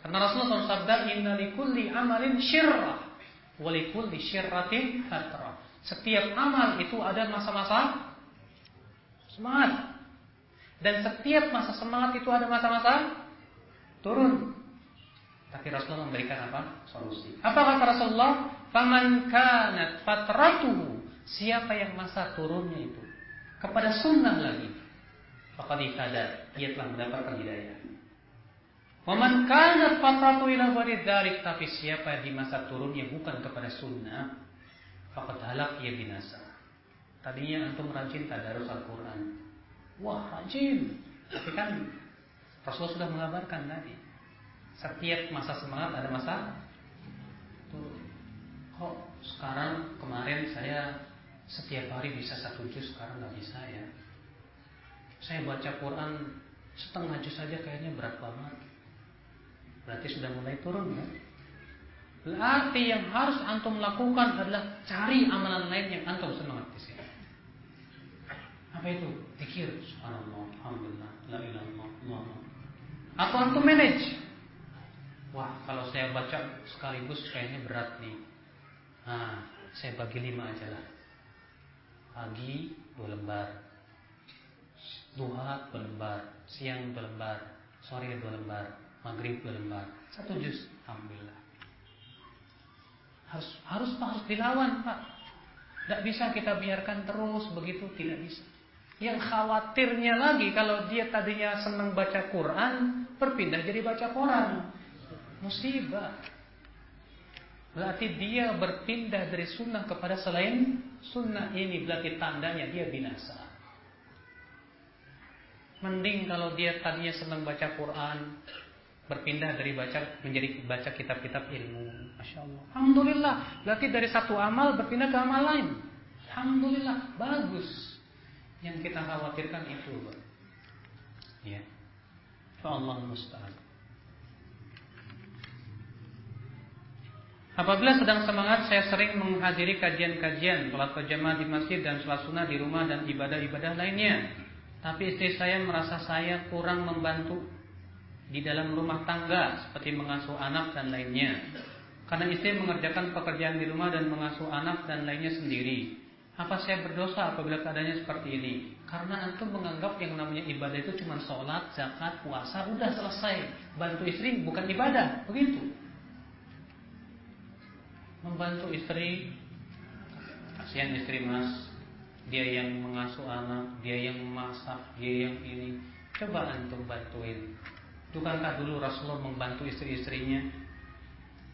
Karena Rasulullah SAW sabda, Inna likulli amalin syirrah, walikulli syirratin fatra. Setiap amal itu ada masa-masa semangat. Dan setiap masa semangat itu ada masa-masa turun. Tapi Rasulullah memberikan apa? Solusi. Apa kata Rasulullah? Faman kanat fatratuhu. Siapa yang masa turunnya itu kepada sunnah lagi. Faqad ihtada. Ia telah mendapatkan hidayah. Waman kanat fatratu ila dzalik tapi siapa di masa turunnya bukan kepada sunnah, fakat halak ia binasa. Tadinya antum rajin tadarus Al-Quran. Wah rajin. Tapi kan Rasulullah sudah mengabarkan tadi. Setiap masa semangat ada masa tuh. Kok sekarang kemarin saya setiap hari bisa satu juz sekarang nggak bisa ya. Saya baca Quran setengah juz saja kayaknya berat banget. Berarti sudah mulai turun ya. Berarti yang harus antum lakukan adalah cari amalan lain yang antum semangat di sini. Apa itu? Pikir, subhanallah, alhamdulillah, la ilaha illallah. Atau antum manage. Wah, kalau saya baca sekaligus kayaknya berat nih. Nah, saya bagi lima aja lah. Pagi dua lembar, duha dua lembar, siang dua lembar, sore dua lembar, maghrib dua lembar, satu juz. Alhamdulillah. Harus harus harus dilawan pak. Tidak bisa kita biarkan terus begitu tidak bisa. Yang khawatirnya lagi kalau dia tadinya senang baca Quran berpindah jadi baca Quran, musibah. Berarti dia berpindah dari sunnah kepada selain sunnah ini berarti tandanya dia binasa. Mending kalau dia tadinya senang baca Quran, berpindah dari baca menjadi baca kitab-kitab ilmu. Masya Allah. Alhamdulillah. Berarti dari satu amal berpindah ke amal lain. Alhamdulillah. Bagus. Yang kita khawatirkan itu. Ya. Allah musta'an. Apabila sedang semangat, saya sering menghadiri kajian-kajian, sholat berjamaah di masjid dan sholat sunnah di rumah dan ibadah-ibadah lainnya. Tapi istri saya merasa saya kurang membantu di dalam rumah tangga seperti mengasuh anak dan lainnya. Karena istri mengerjakan pekerjaan di rumah dan mengasuh anak dan lainnya sendiri. Apa saya berdosa apabila keadaannya seperti ini? Karena antum menganggap yang namanya ibadah itu cuma sholat, zakat, puasa, udah selesai. Bantu istri bukan ibadah, begitu. Membantu istri, kasihan istri mas, dia yang mengasuh anak, dia yang memasak, dia yang ini. Coba antum bantuin Bukankah dulu Rasulullah membantu istri-istrinya?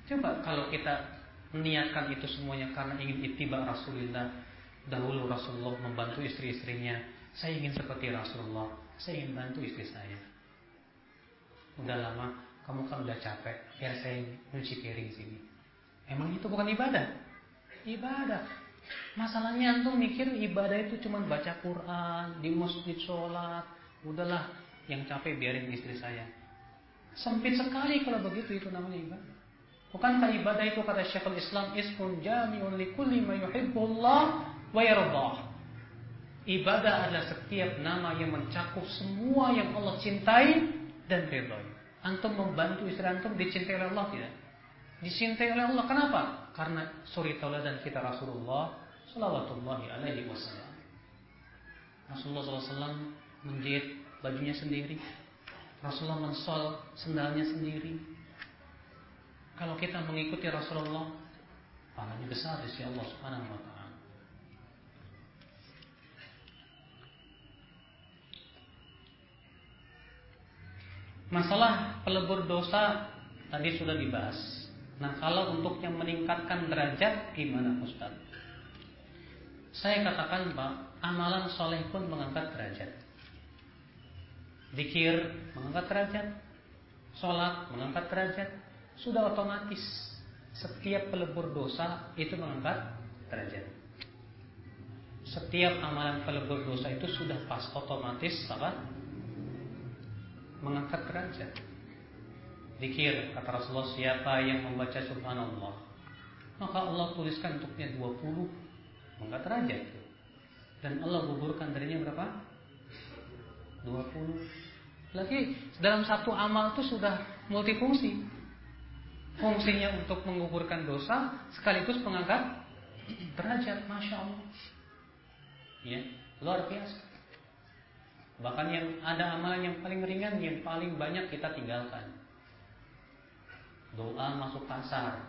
Coba kalau kita meniatkan itu semuanya karena ingin itiba Rasulullah. Dahulu Rasulullah membantu istri-istrinya. Saya ingin seperti Rasulullah. Saya ingin bantu istri saya. Udah lama, kamu kan udah capek. Biar saya nyuci piring sini. Emang itu bukan ibadah? Ibadah. Masalahnya antum mikir ibadah itu cuma baca Quran, di masjid sholat. Udahlah, yang capek biarin istri saya. Sempit sekali kalau begitu itu namanya ibadah. Bukankah ibadah itu kata Syekhul Islam ismun jami'un likulli ma yuhibbullah wa yardah. Ibadah adalah setiap nama yang mencakup semua yang Allah cintai dan ridhoi. Antum membantu istri antum dicintai oleh Allah tidak? Dicintai oleh Allah. Kenapa? Karena suri tauladan kita Rasulullah sallallahu alaihi wasallam. Rasulullah SAW menjahit bajunya sendiri, Rasulullah mensol sendalnya sendiri. Kalau kita mengikuti Rasulullah, pahalanya besar di sisi Allah Subhanahu wa taala. Masalah pelebur dosa tadi sudah dibahas. Nah, kalau untuk yang meningkatkan derajat gimana Ustaz? Saya katakan Pak, amalan soleh pun mengangkat derajat. Dikir mengangkat derajat, sholat mengangkat derajat, sudah otomatis setiap pelebur dosa itu mengangkat derajat. Setiap amalan pelebur dosa itu sudah pas otomatis apa? Mengangkat derajat. Dikir kata Rasulullah siapa yang membaca subhanallah maka Allah tuliskan untuknya 20 mengangkat derajat dan Allah gugurkan darinya berapa? 20 lagi dalam satu amal itu sudah multifungsi. Fungsinya untuk mengukurkan dosa sekaligus mengangkat derajat, masya Allah. Ya, luar biasa. Bahkan yang ada amalan yang paling ringan, yang paling banyak kita tinggalkan. Doa masuk pasar,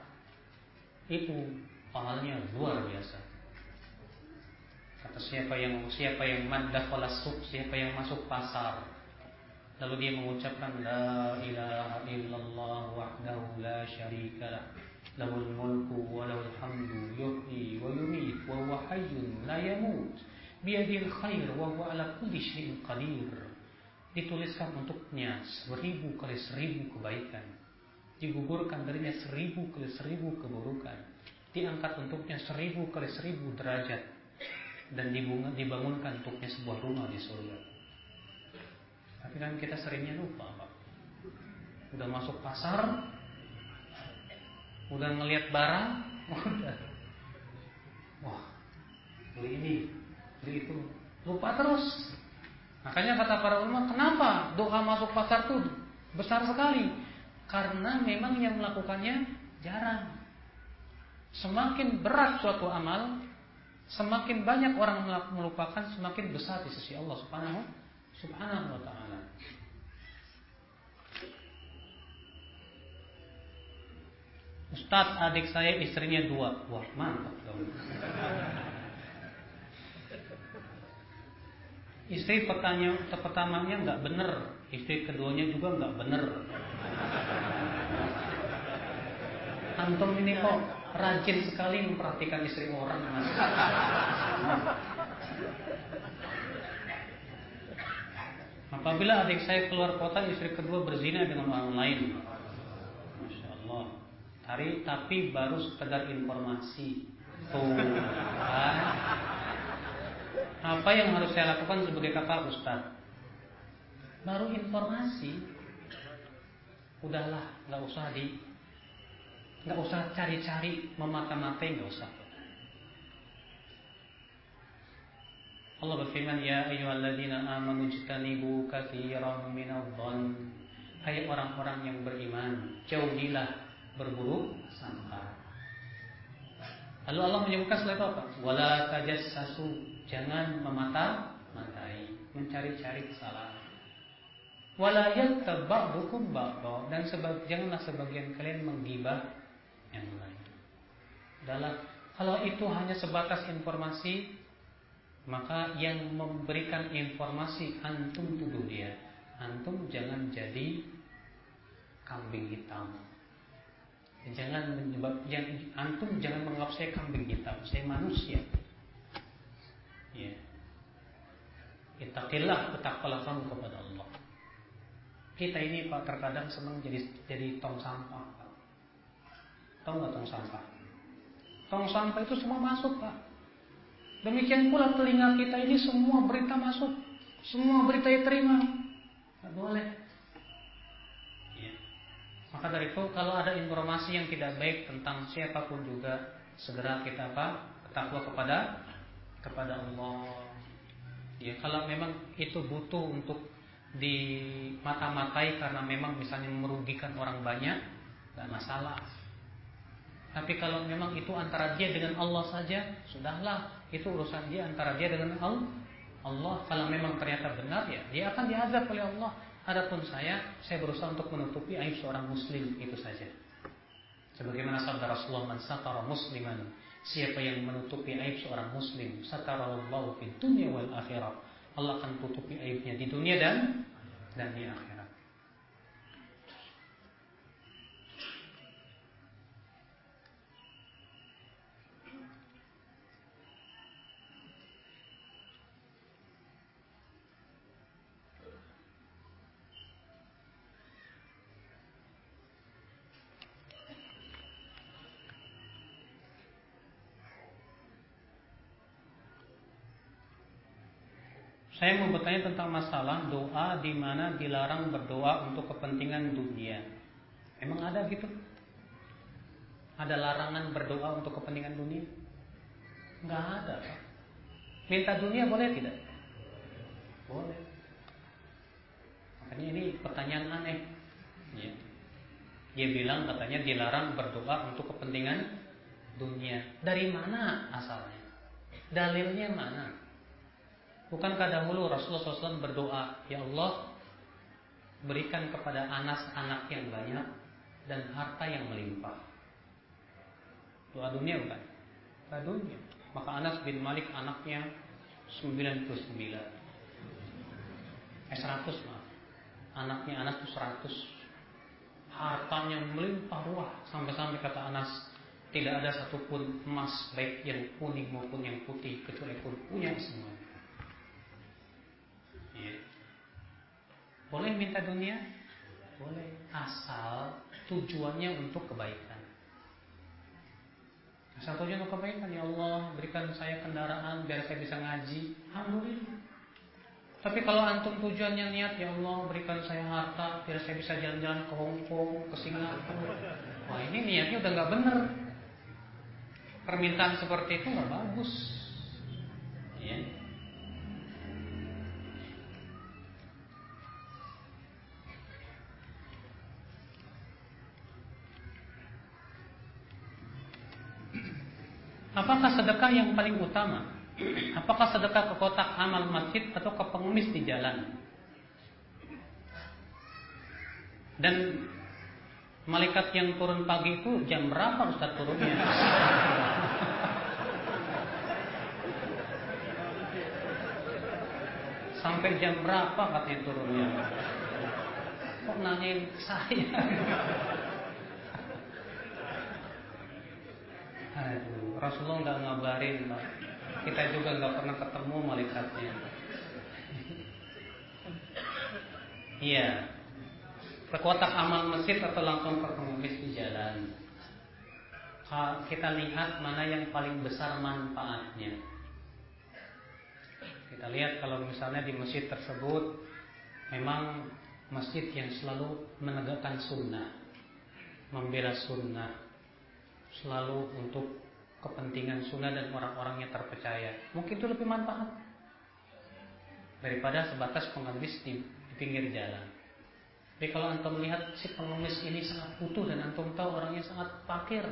itu. Pahalanya luar biasa. Kata siapa yang siapa yang maddah siapa yang masuk pasar, Lalu dia mengucapkan La ilaha illallah wahdahu la syarika lah. Lahul mulku wa lahul hamdu yuhyi wa yumit wa huwa hayyun la yamut. Biadil khair wa huwa ala kulli syai'in qadir. Dituliskan untuknya seribu kali seribu kebaikan Digugurkan darinya seribu kali seribu keburukan Diangkat untuknya seribu kali seribu derajat Dan dibangunkan untuknya sebuah rumah di surga tapi kan kita seringnya lupa, Pak. Udah masuk pasar, udah ngelihat barang, *laughs* udah, wah, beli ini, beli itu, lupa terus. Makanya kata para ulama, kenapa doa masuk pasar tuh besar sekali? Karena memang yang melakukannya jarang. Semakin berat suatu amal, semakin banyak orang melupakan, semakin besar di sisi Allah Subhanahu Subhanahu wa taala. Ustadz adik saya istrinya dua Wah mantap dong Istri pertanyaan pertamanya nggak bener, istri keduanya juga nggak bener. Antum ini kok rajin sekali memperhatikan istri orang. Apabila adik saya keluar kota, istri kedua berzina dengan orang lain. Masya Allah. Hari tapi baru sekedar informasi. Tuh, kan? Apa yang harus saya lakukan sebagai kakak Ustaz? Baru informasi. Udahlah, nggak usah di nggak usah cari-cari memata-matai nggak usah. Allah berfirman, Ya ayyuhalladzina amanu jtanibu katsiran minadh-dhann. Hai orang-orang yang beriman, jauhilah berburuk sangka. Lalu Allah menyebutkan setelah itu apa? Wala tajassasu, jangan memata-matai, mencari-cari kesalahan. Wala yattab ba'dukum ba'dha dan sebab, janganlah sebagian kalian menggibah yang lain. Dalam kalau itu hanya sebatas informasi, maka yang memberikan informasi antum tuduh dia. Antum jangan jadi kambing hitam. Jangan menyebab yang antum jangan menganggap saya kambing hitam. Saya manusia. Ya. Ittaqillah bertakwalah kamu kepada Allah. Kita ini Pak terkadang senang jadi jadi tong sampah. Pak. Tahu nggak tong sampah? Tong sampah itu semua masuk Pak. Demikian pula telinga kita ini semua berita masuk, semua berita diterima. Tidak boleh. Ya. Maka dari itu kalau ada informasi yang tidak baik tentang siapa pun juga segera kita apa? Takwa kepada kepada Allah. Ya, kalau memang itu butuh untuk di mata-matai karena memang misalnya merugikan orang banyak, nggak masalah. Tapi kalau memang itu antara dia dengan Allah saja, sudahlah itu urusan dia antara dia dengan Allah. Allah kalau memang ternyata benar ya, dia akan diazab oleh Allah. Adapun saya, saya berusaha untuk menutupi aib seorang muslim itu saja. Sebagaimana sabda Rasulullah man satara musliman, siapa yang menutupi aib seorang muslim, satarallahu fid dunya wal akhirah. Allah akan tutupi aibnya di dunia dan dan di akhirat. Saya mau bertanya tentang masalah doa di mana dilarang berdoa untuk kepentingan dunia. Emang ada gitu? Ada larangan berdoa untuk kepentingan dunia? Enggak ada, Pak. Minta dunia boleh tidak? Boleh. Makanya ini pertanyaan aneh. Ya. Dia bilang katanya dilarang berdoa untuk kepentingan dunia. Dari mana asalnya? Dalilnya mana? Bukankah dahulu Rasulullah SAW berdoa, Ya Allah, berikan kepada anak-anak yang banyak dan harta yang melimpah. Doa dunia bukan? Doa dunia. Maka Anas bin Malik anaknya 99. Eh 100 maaf. Anaknya Anas itu 100. Hartanya melimpah ruah. Sampai-sampai kata Anas, tidak ada satupun emas baik yang kuning maupun yang putih kecuali pun punya semua. Boleh minta dunia? Boleh. Asal tujuannya untuk kebaikan. Asal tujuan untuk kebaikan. Ya Allah, berikan saya kendaraan biar saya bisa ngaji. Alhamdulillah. Tapi kalau antum tujuannya niat, ya Allah berikan saya harta biar saya bisa jalan-jalan ke Hong Kong, ke Singapura. Wah ini niatnya udah nggak bener. Permintaan seperti itu nggak bagus. Sedekah yang paling utama? Apakah sedekah ke kotak amal masjid atau ke pengemis di jalan? Dan malaikat yang turun pagi itu jam berapa Ustaz turunnya? Sampai jam berapa katanya turunnya? Kok nanyain saya? Aduh, Rasulullah nggak ngabarin, Pak. Kita juga nggak pernah ketemu malaikatnya. Iya. Ke kotak amal masjid atau langsung ke pengemis di jalan. Kita lihat mana yang paling besar manfaatnya. Kita lihat kalau misalnya di masjid tersebut memang masjid yang selalu menegakkan sunnah, membela sunnah, selalu untuk kepentingan sunnah dan orang-orang yang terpercaya. Mungkin itu lebih manfaat daripada sebatas pengemis di, di pinggir jalan. Jadi kalau antum melihat si pengemis ini sangat butuh dan antum tahu orangnya sangat fakir,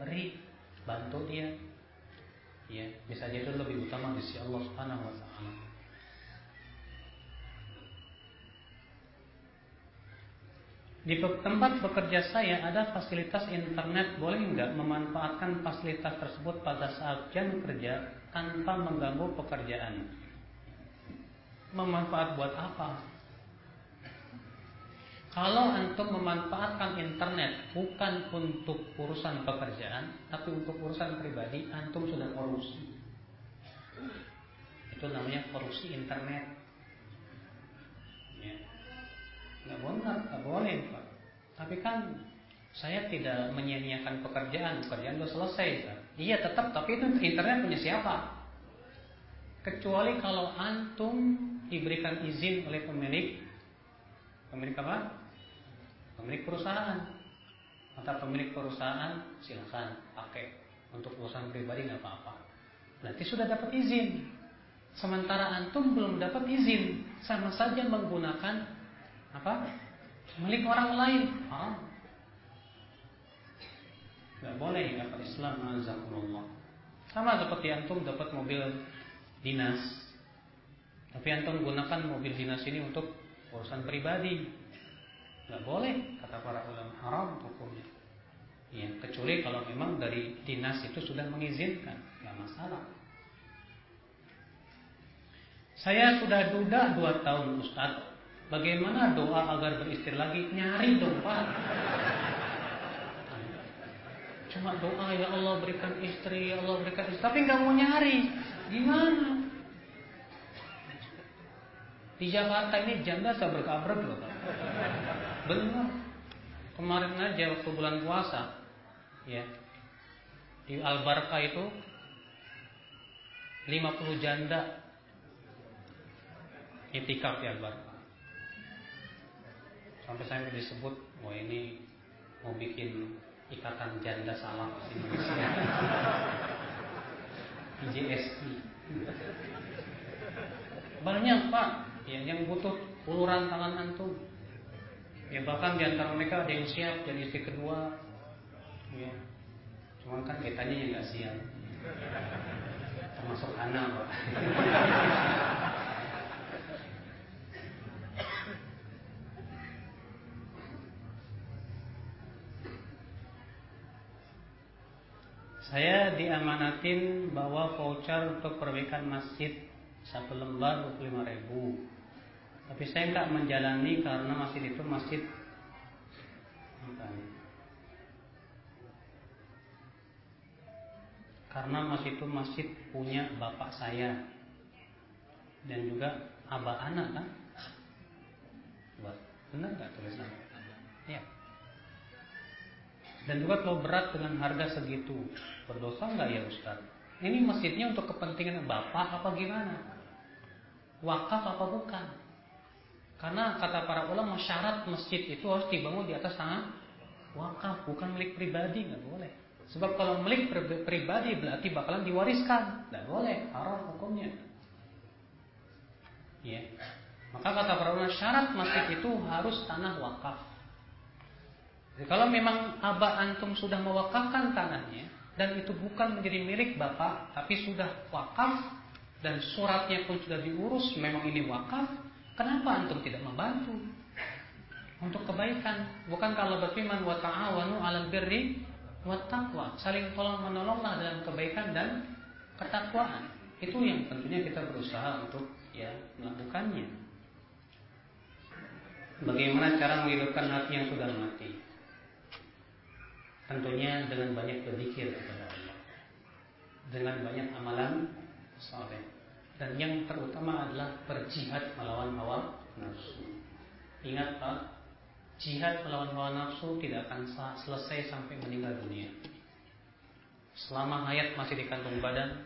beri, bantu dia. Ya, bisa jadi lebih utama di sisi Allah Subhanahu wa taala. Di tempat bekerja saya ada fasilitas internet, boleh nggak memanfaatkan fasilitas tersebut pada saat jam kerja tanpa mengganggu pekerjaan? Memanfaat buat apa? Kalau antum memanfaatkan internet bukan untuk urusan pekerjaan, tapi untuk urusan pribadi, antum sudah korupsi. Itu namanya korupsi internet. Nggak benar, nggak boleh Pak. Tapi kan saya tidak menyia-nyiakan pekerjaan, pekerjaan sudah selesai. Pak. Iya tetap, tapi itu internet punya siapa? Kecuali kalau antum diberikan izin oleh pemilik, pemilik apa? Pemilik perusahaan. Maka pemilik perusahaan silakan pakai untuk urusan pribadi nggak apa-apa. Berarti sudah dapat izin. Sementara antum belum dapat izin, sama saja menggunakan apa? Milik orang lain. Gak boleh dapat Islam azakumullah. Sama seperti antum dapat mobil dinas. Tapi antum gunakan mobil dinas ini untuk urusan pribadi. Gak boleh kata para ulama haram hukumnya. Ya, kecuali kalau memang dari dinas itu sudah mengizinkan, nggak masalah. Saya sudah duda dua tahun Ustadz Bagaimana doa agar beristri lagi? Nyari dong Pak. Cuma doa ya Allah berikan istri, ya Allah berikan istri, tapi nggak mau nyari. Gimana? Di Jakarta ini janda saya berkabrek loh Pak. Benar. Kemarin aja waktu bulan puasa, ya di Albarka itu 50 janda itikaf di Albarka sampai saya disebut wah ini mau bikin ikatan janda salam Indonesia. *laughs* IJSI banyak pak ya, yang butuh uluran tangan antum. Ya bahkan di antara mereka ada yang siap jadi istri kedua. Ya. Cuma kan kitanya yang nggak siap. Termasuk anak pak *laughs* Saya diamanatin bawa voucher untuk perbaikan masjid satu lembar 25 ribu. Tapi saya nggak menjalani karena masjid itu masjid Karena masjid itu masjid punya bapak saya dan juga abah anak kan? Benar nggak tulisannya? Ya. Dan juga kalau berat dengan harga segitu. Berdosa nggak ya Ustaz? Ini masjidnya untuk kepentingan bapak apa gimana? Wakaf apa bukan? Karena kata para ulama syarat masjid itu harus dibangun di atas tanah wakaf, bukan milik pribadi, nggak boleh. Sebab kalau milik pribadi berarti bakalan diwariskan, nggak boleh, haram hukumnya. Ya. Maka kata para ulama syarat masjid itu harus tanah wakaf. Kalau memang abah antum sudah mewakafkan tanahnya dan itu bukan menjadi milik bapak, tapi sudah wakaf dan suratnya pun sudah diurus, memang ini wakaf, kenapa antum tidak membantu? untuk kebaikan. Bukan kalau berfirman wa ta'awanu 'alal birri taqwa. Saling tolong menolonglah dalam kebaikan dan ketakwaan. Itu yang tentunya kita berusaha untuk ya melakukannya. Bagaimana cara menghidupkan hati yang sudah mati? Tentunya dengan banyak berzikir kepada Allah. Dengan banyak amalan saleh. Dan yang terutama adalah berjihad melawan hawa nafsu. Ingat Pak, Jihad melawan hawa nafsu tidak akan selesai sampai meninggal dunia. Selama hayat masih di kantong badan,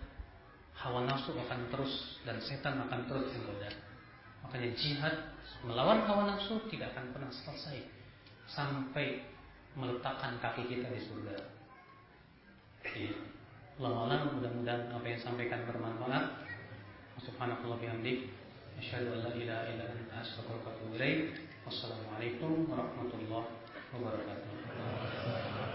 hawa nafsu akan terus dan setan akan terus menggoda. Makanya jihad melawan hawa nafsu tidak akan pernah selesai sampai meletakkan kaki kita di surga. Ya. Mudah-mudahan apa yang sampaikan bermanfaat. Subhanallah bihamdik. Asyhadu an la ilaha illa anta astaghfiruka wa atubu ilaik. Wassalamualaikum warahmatullahi wabarakatuh.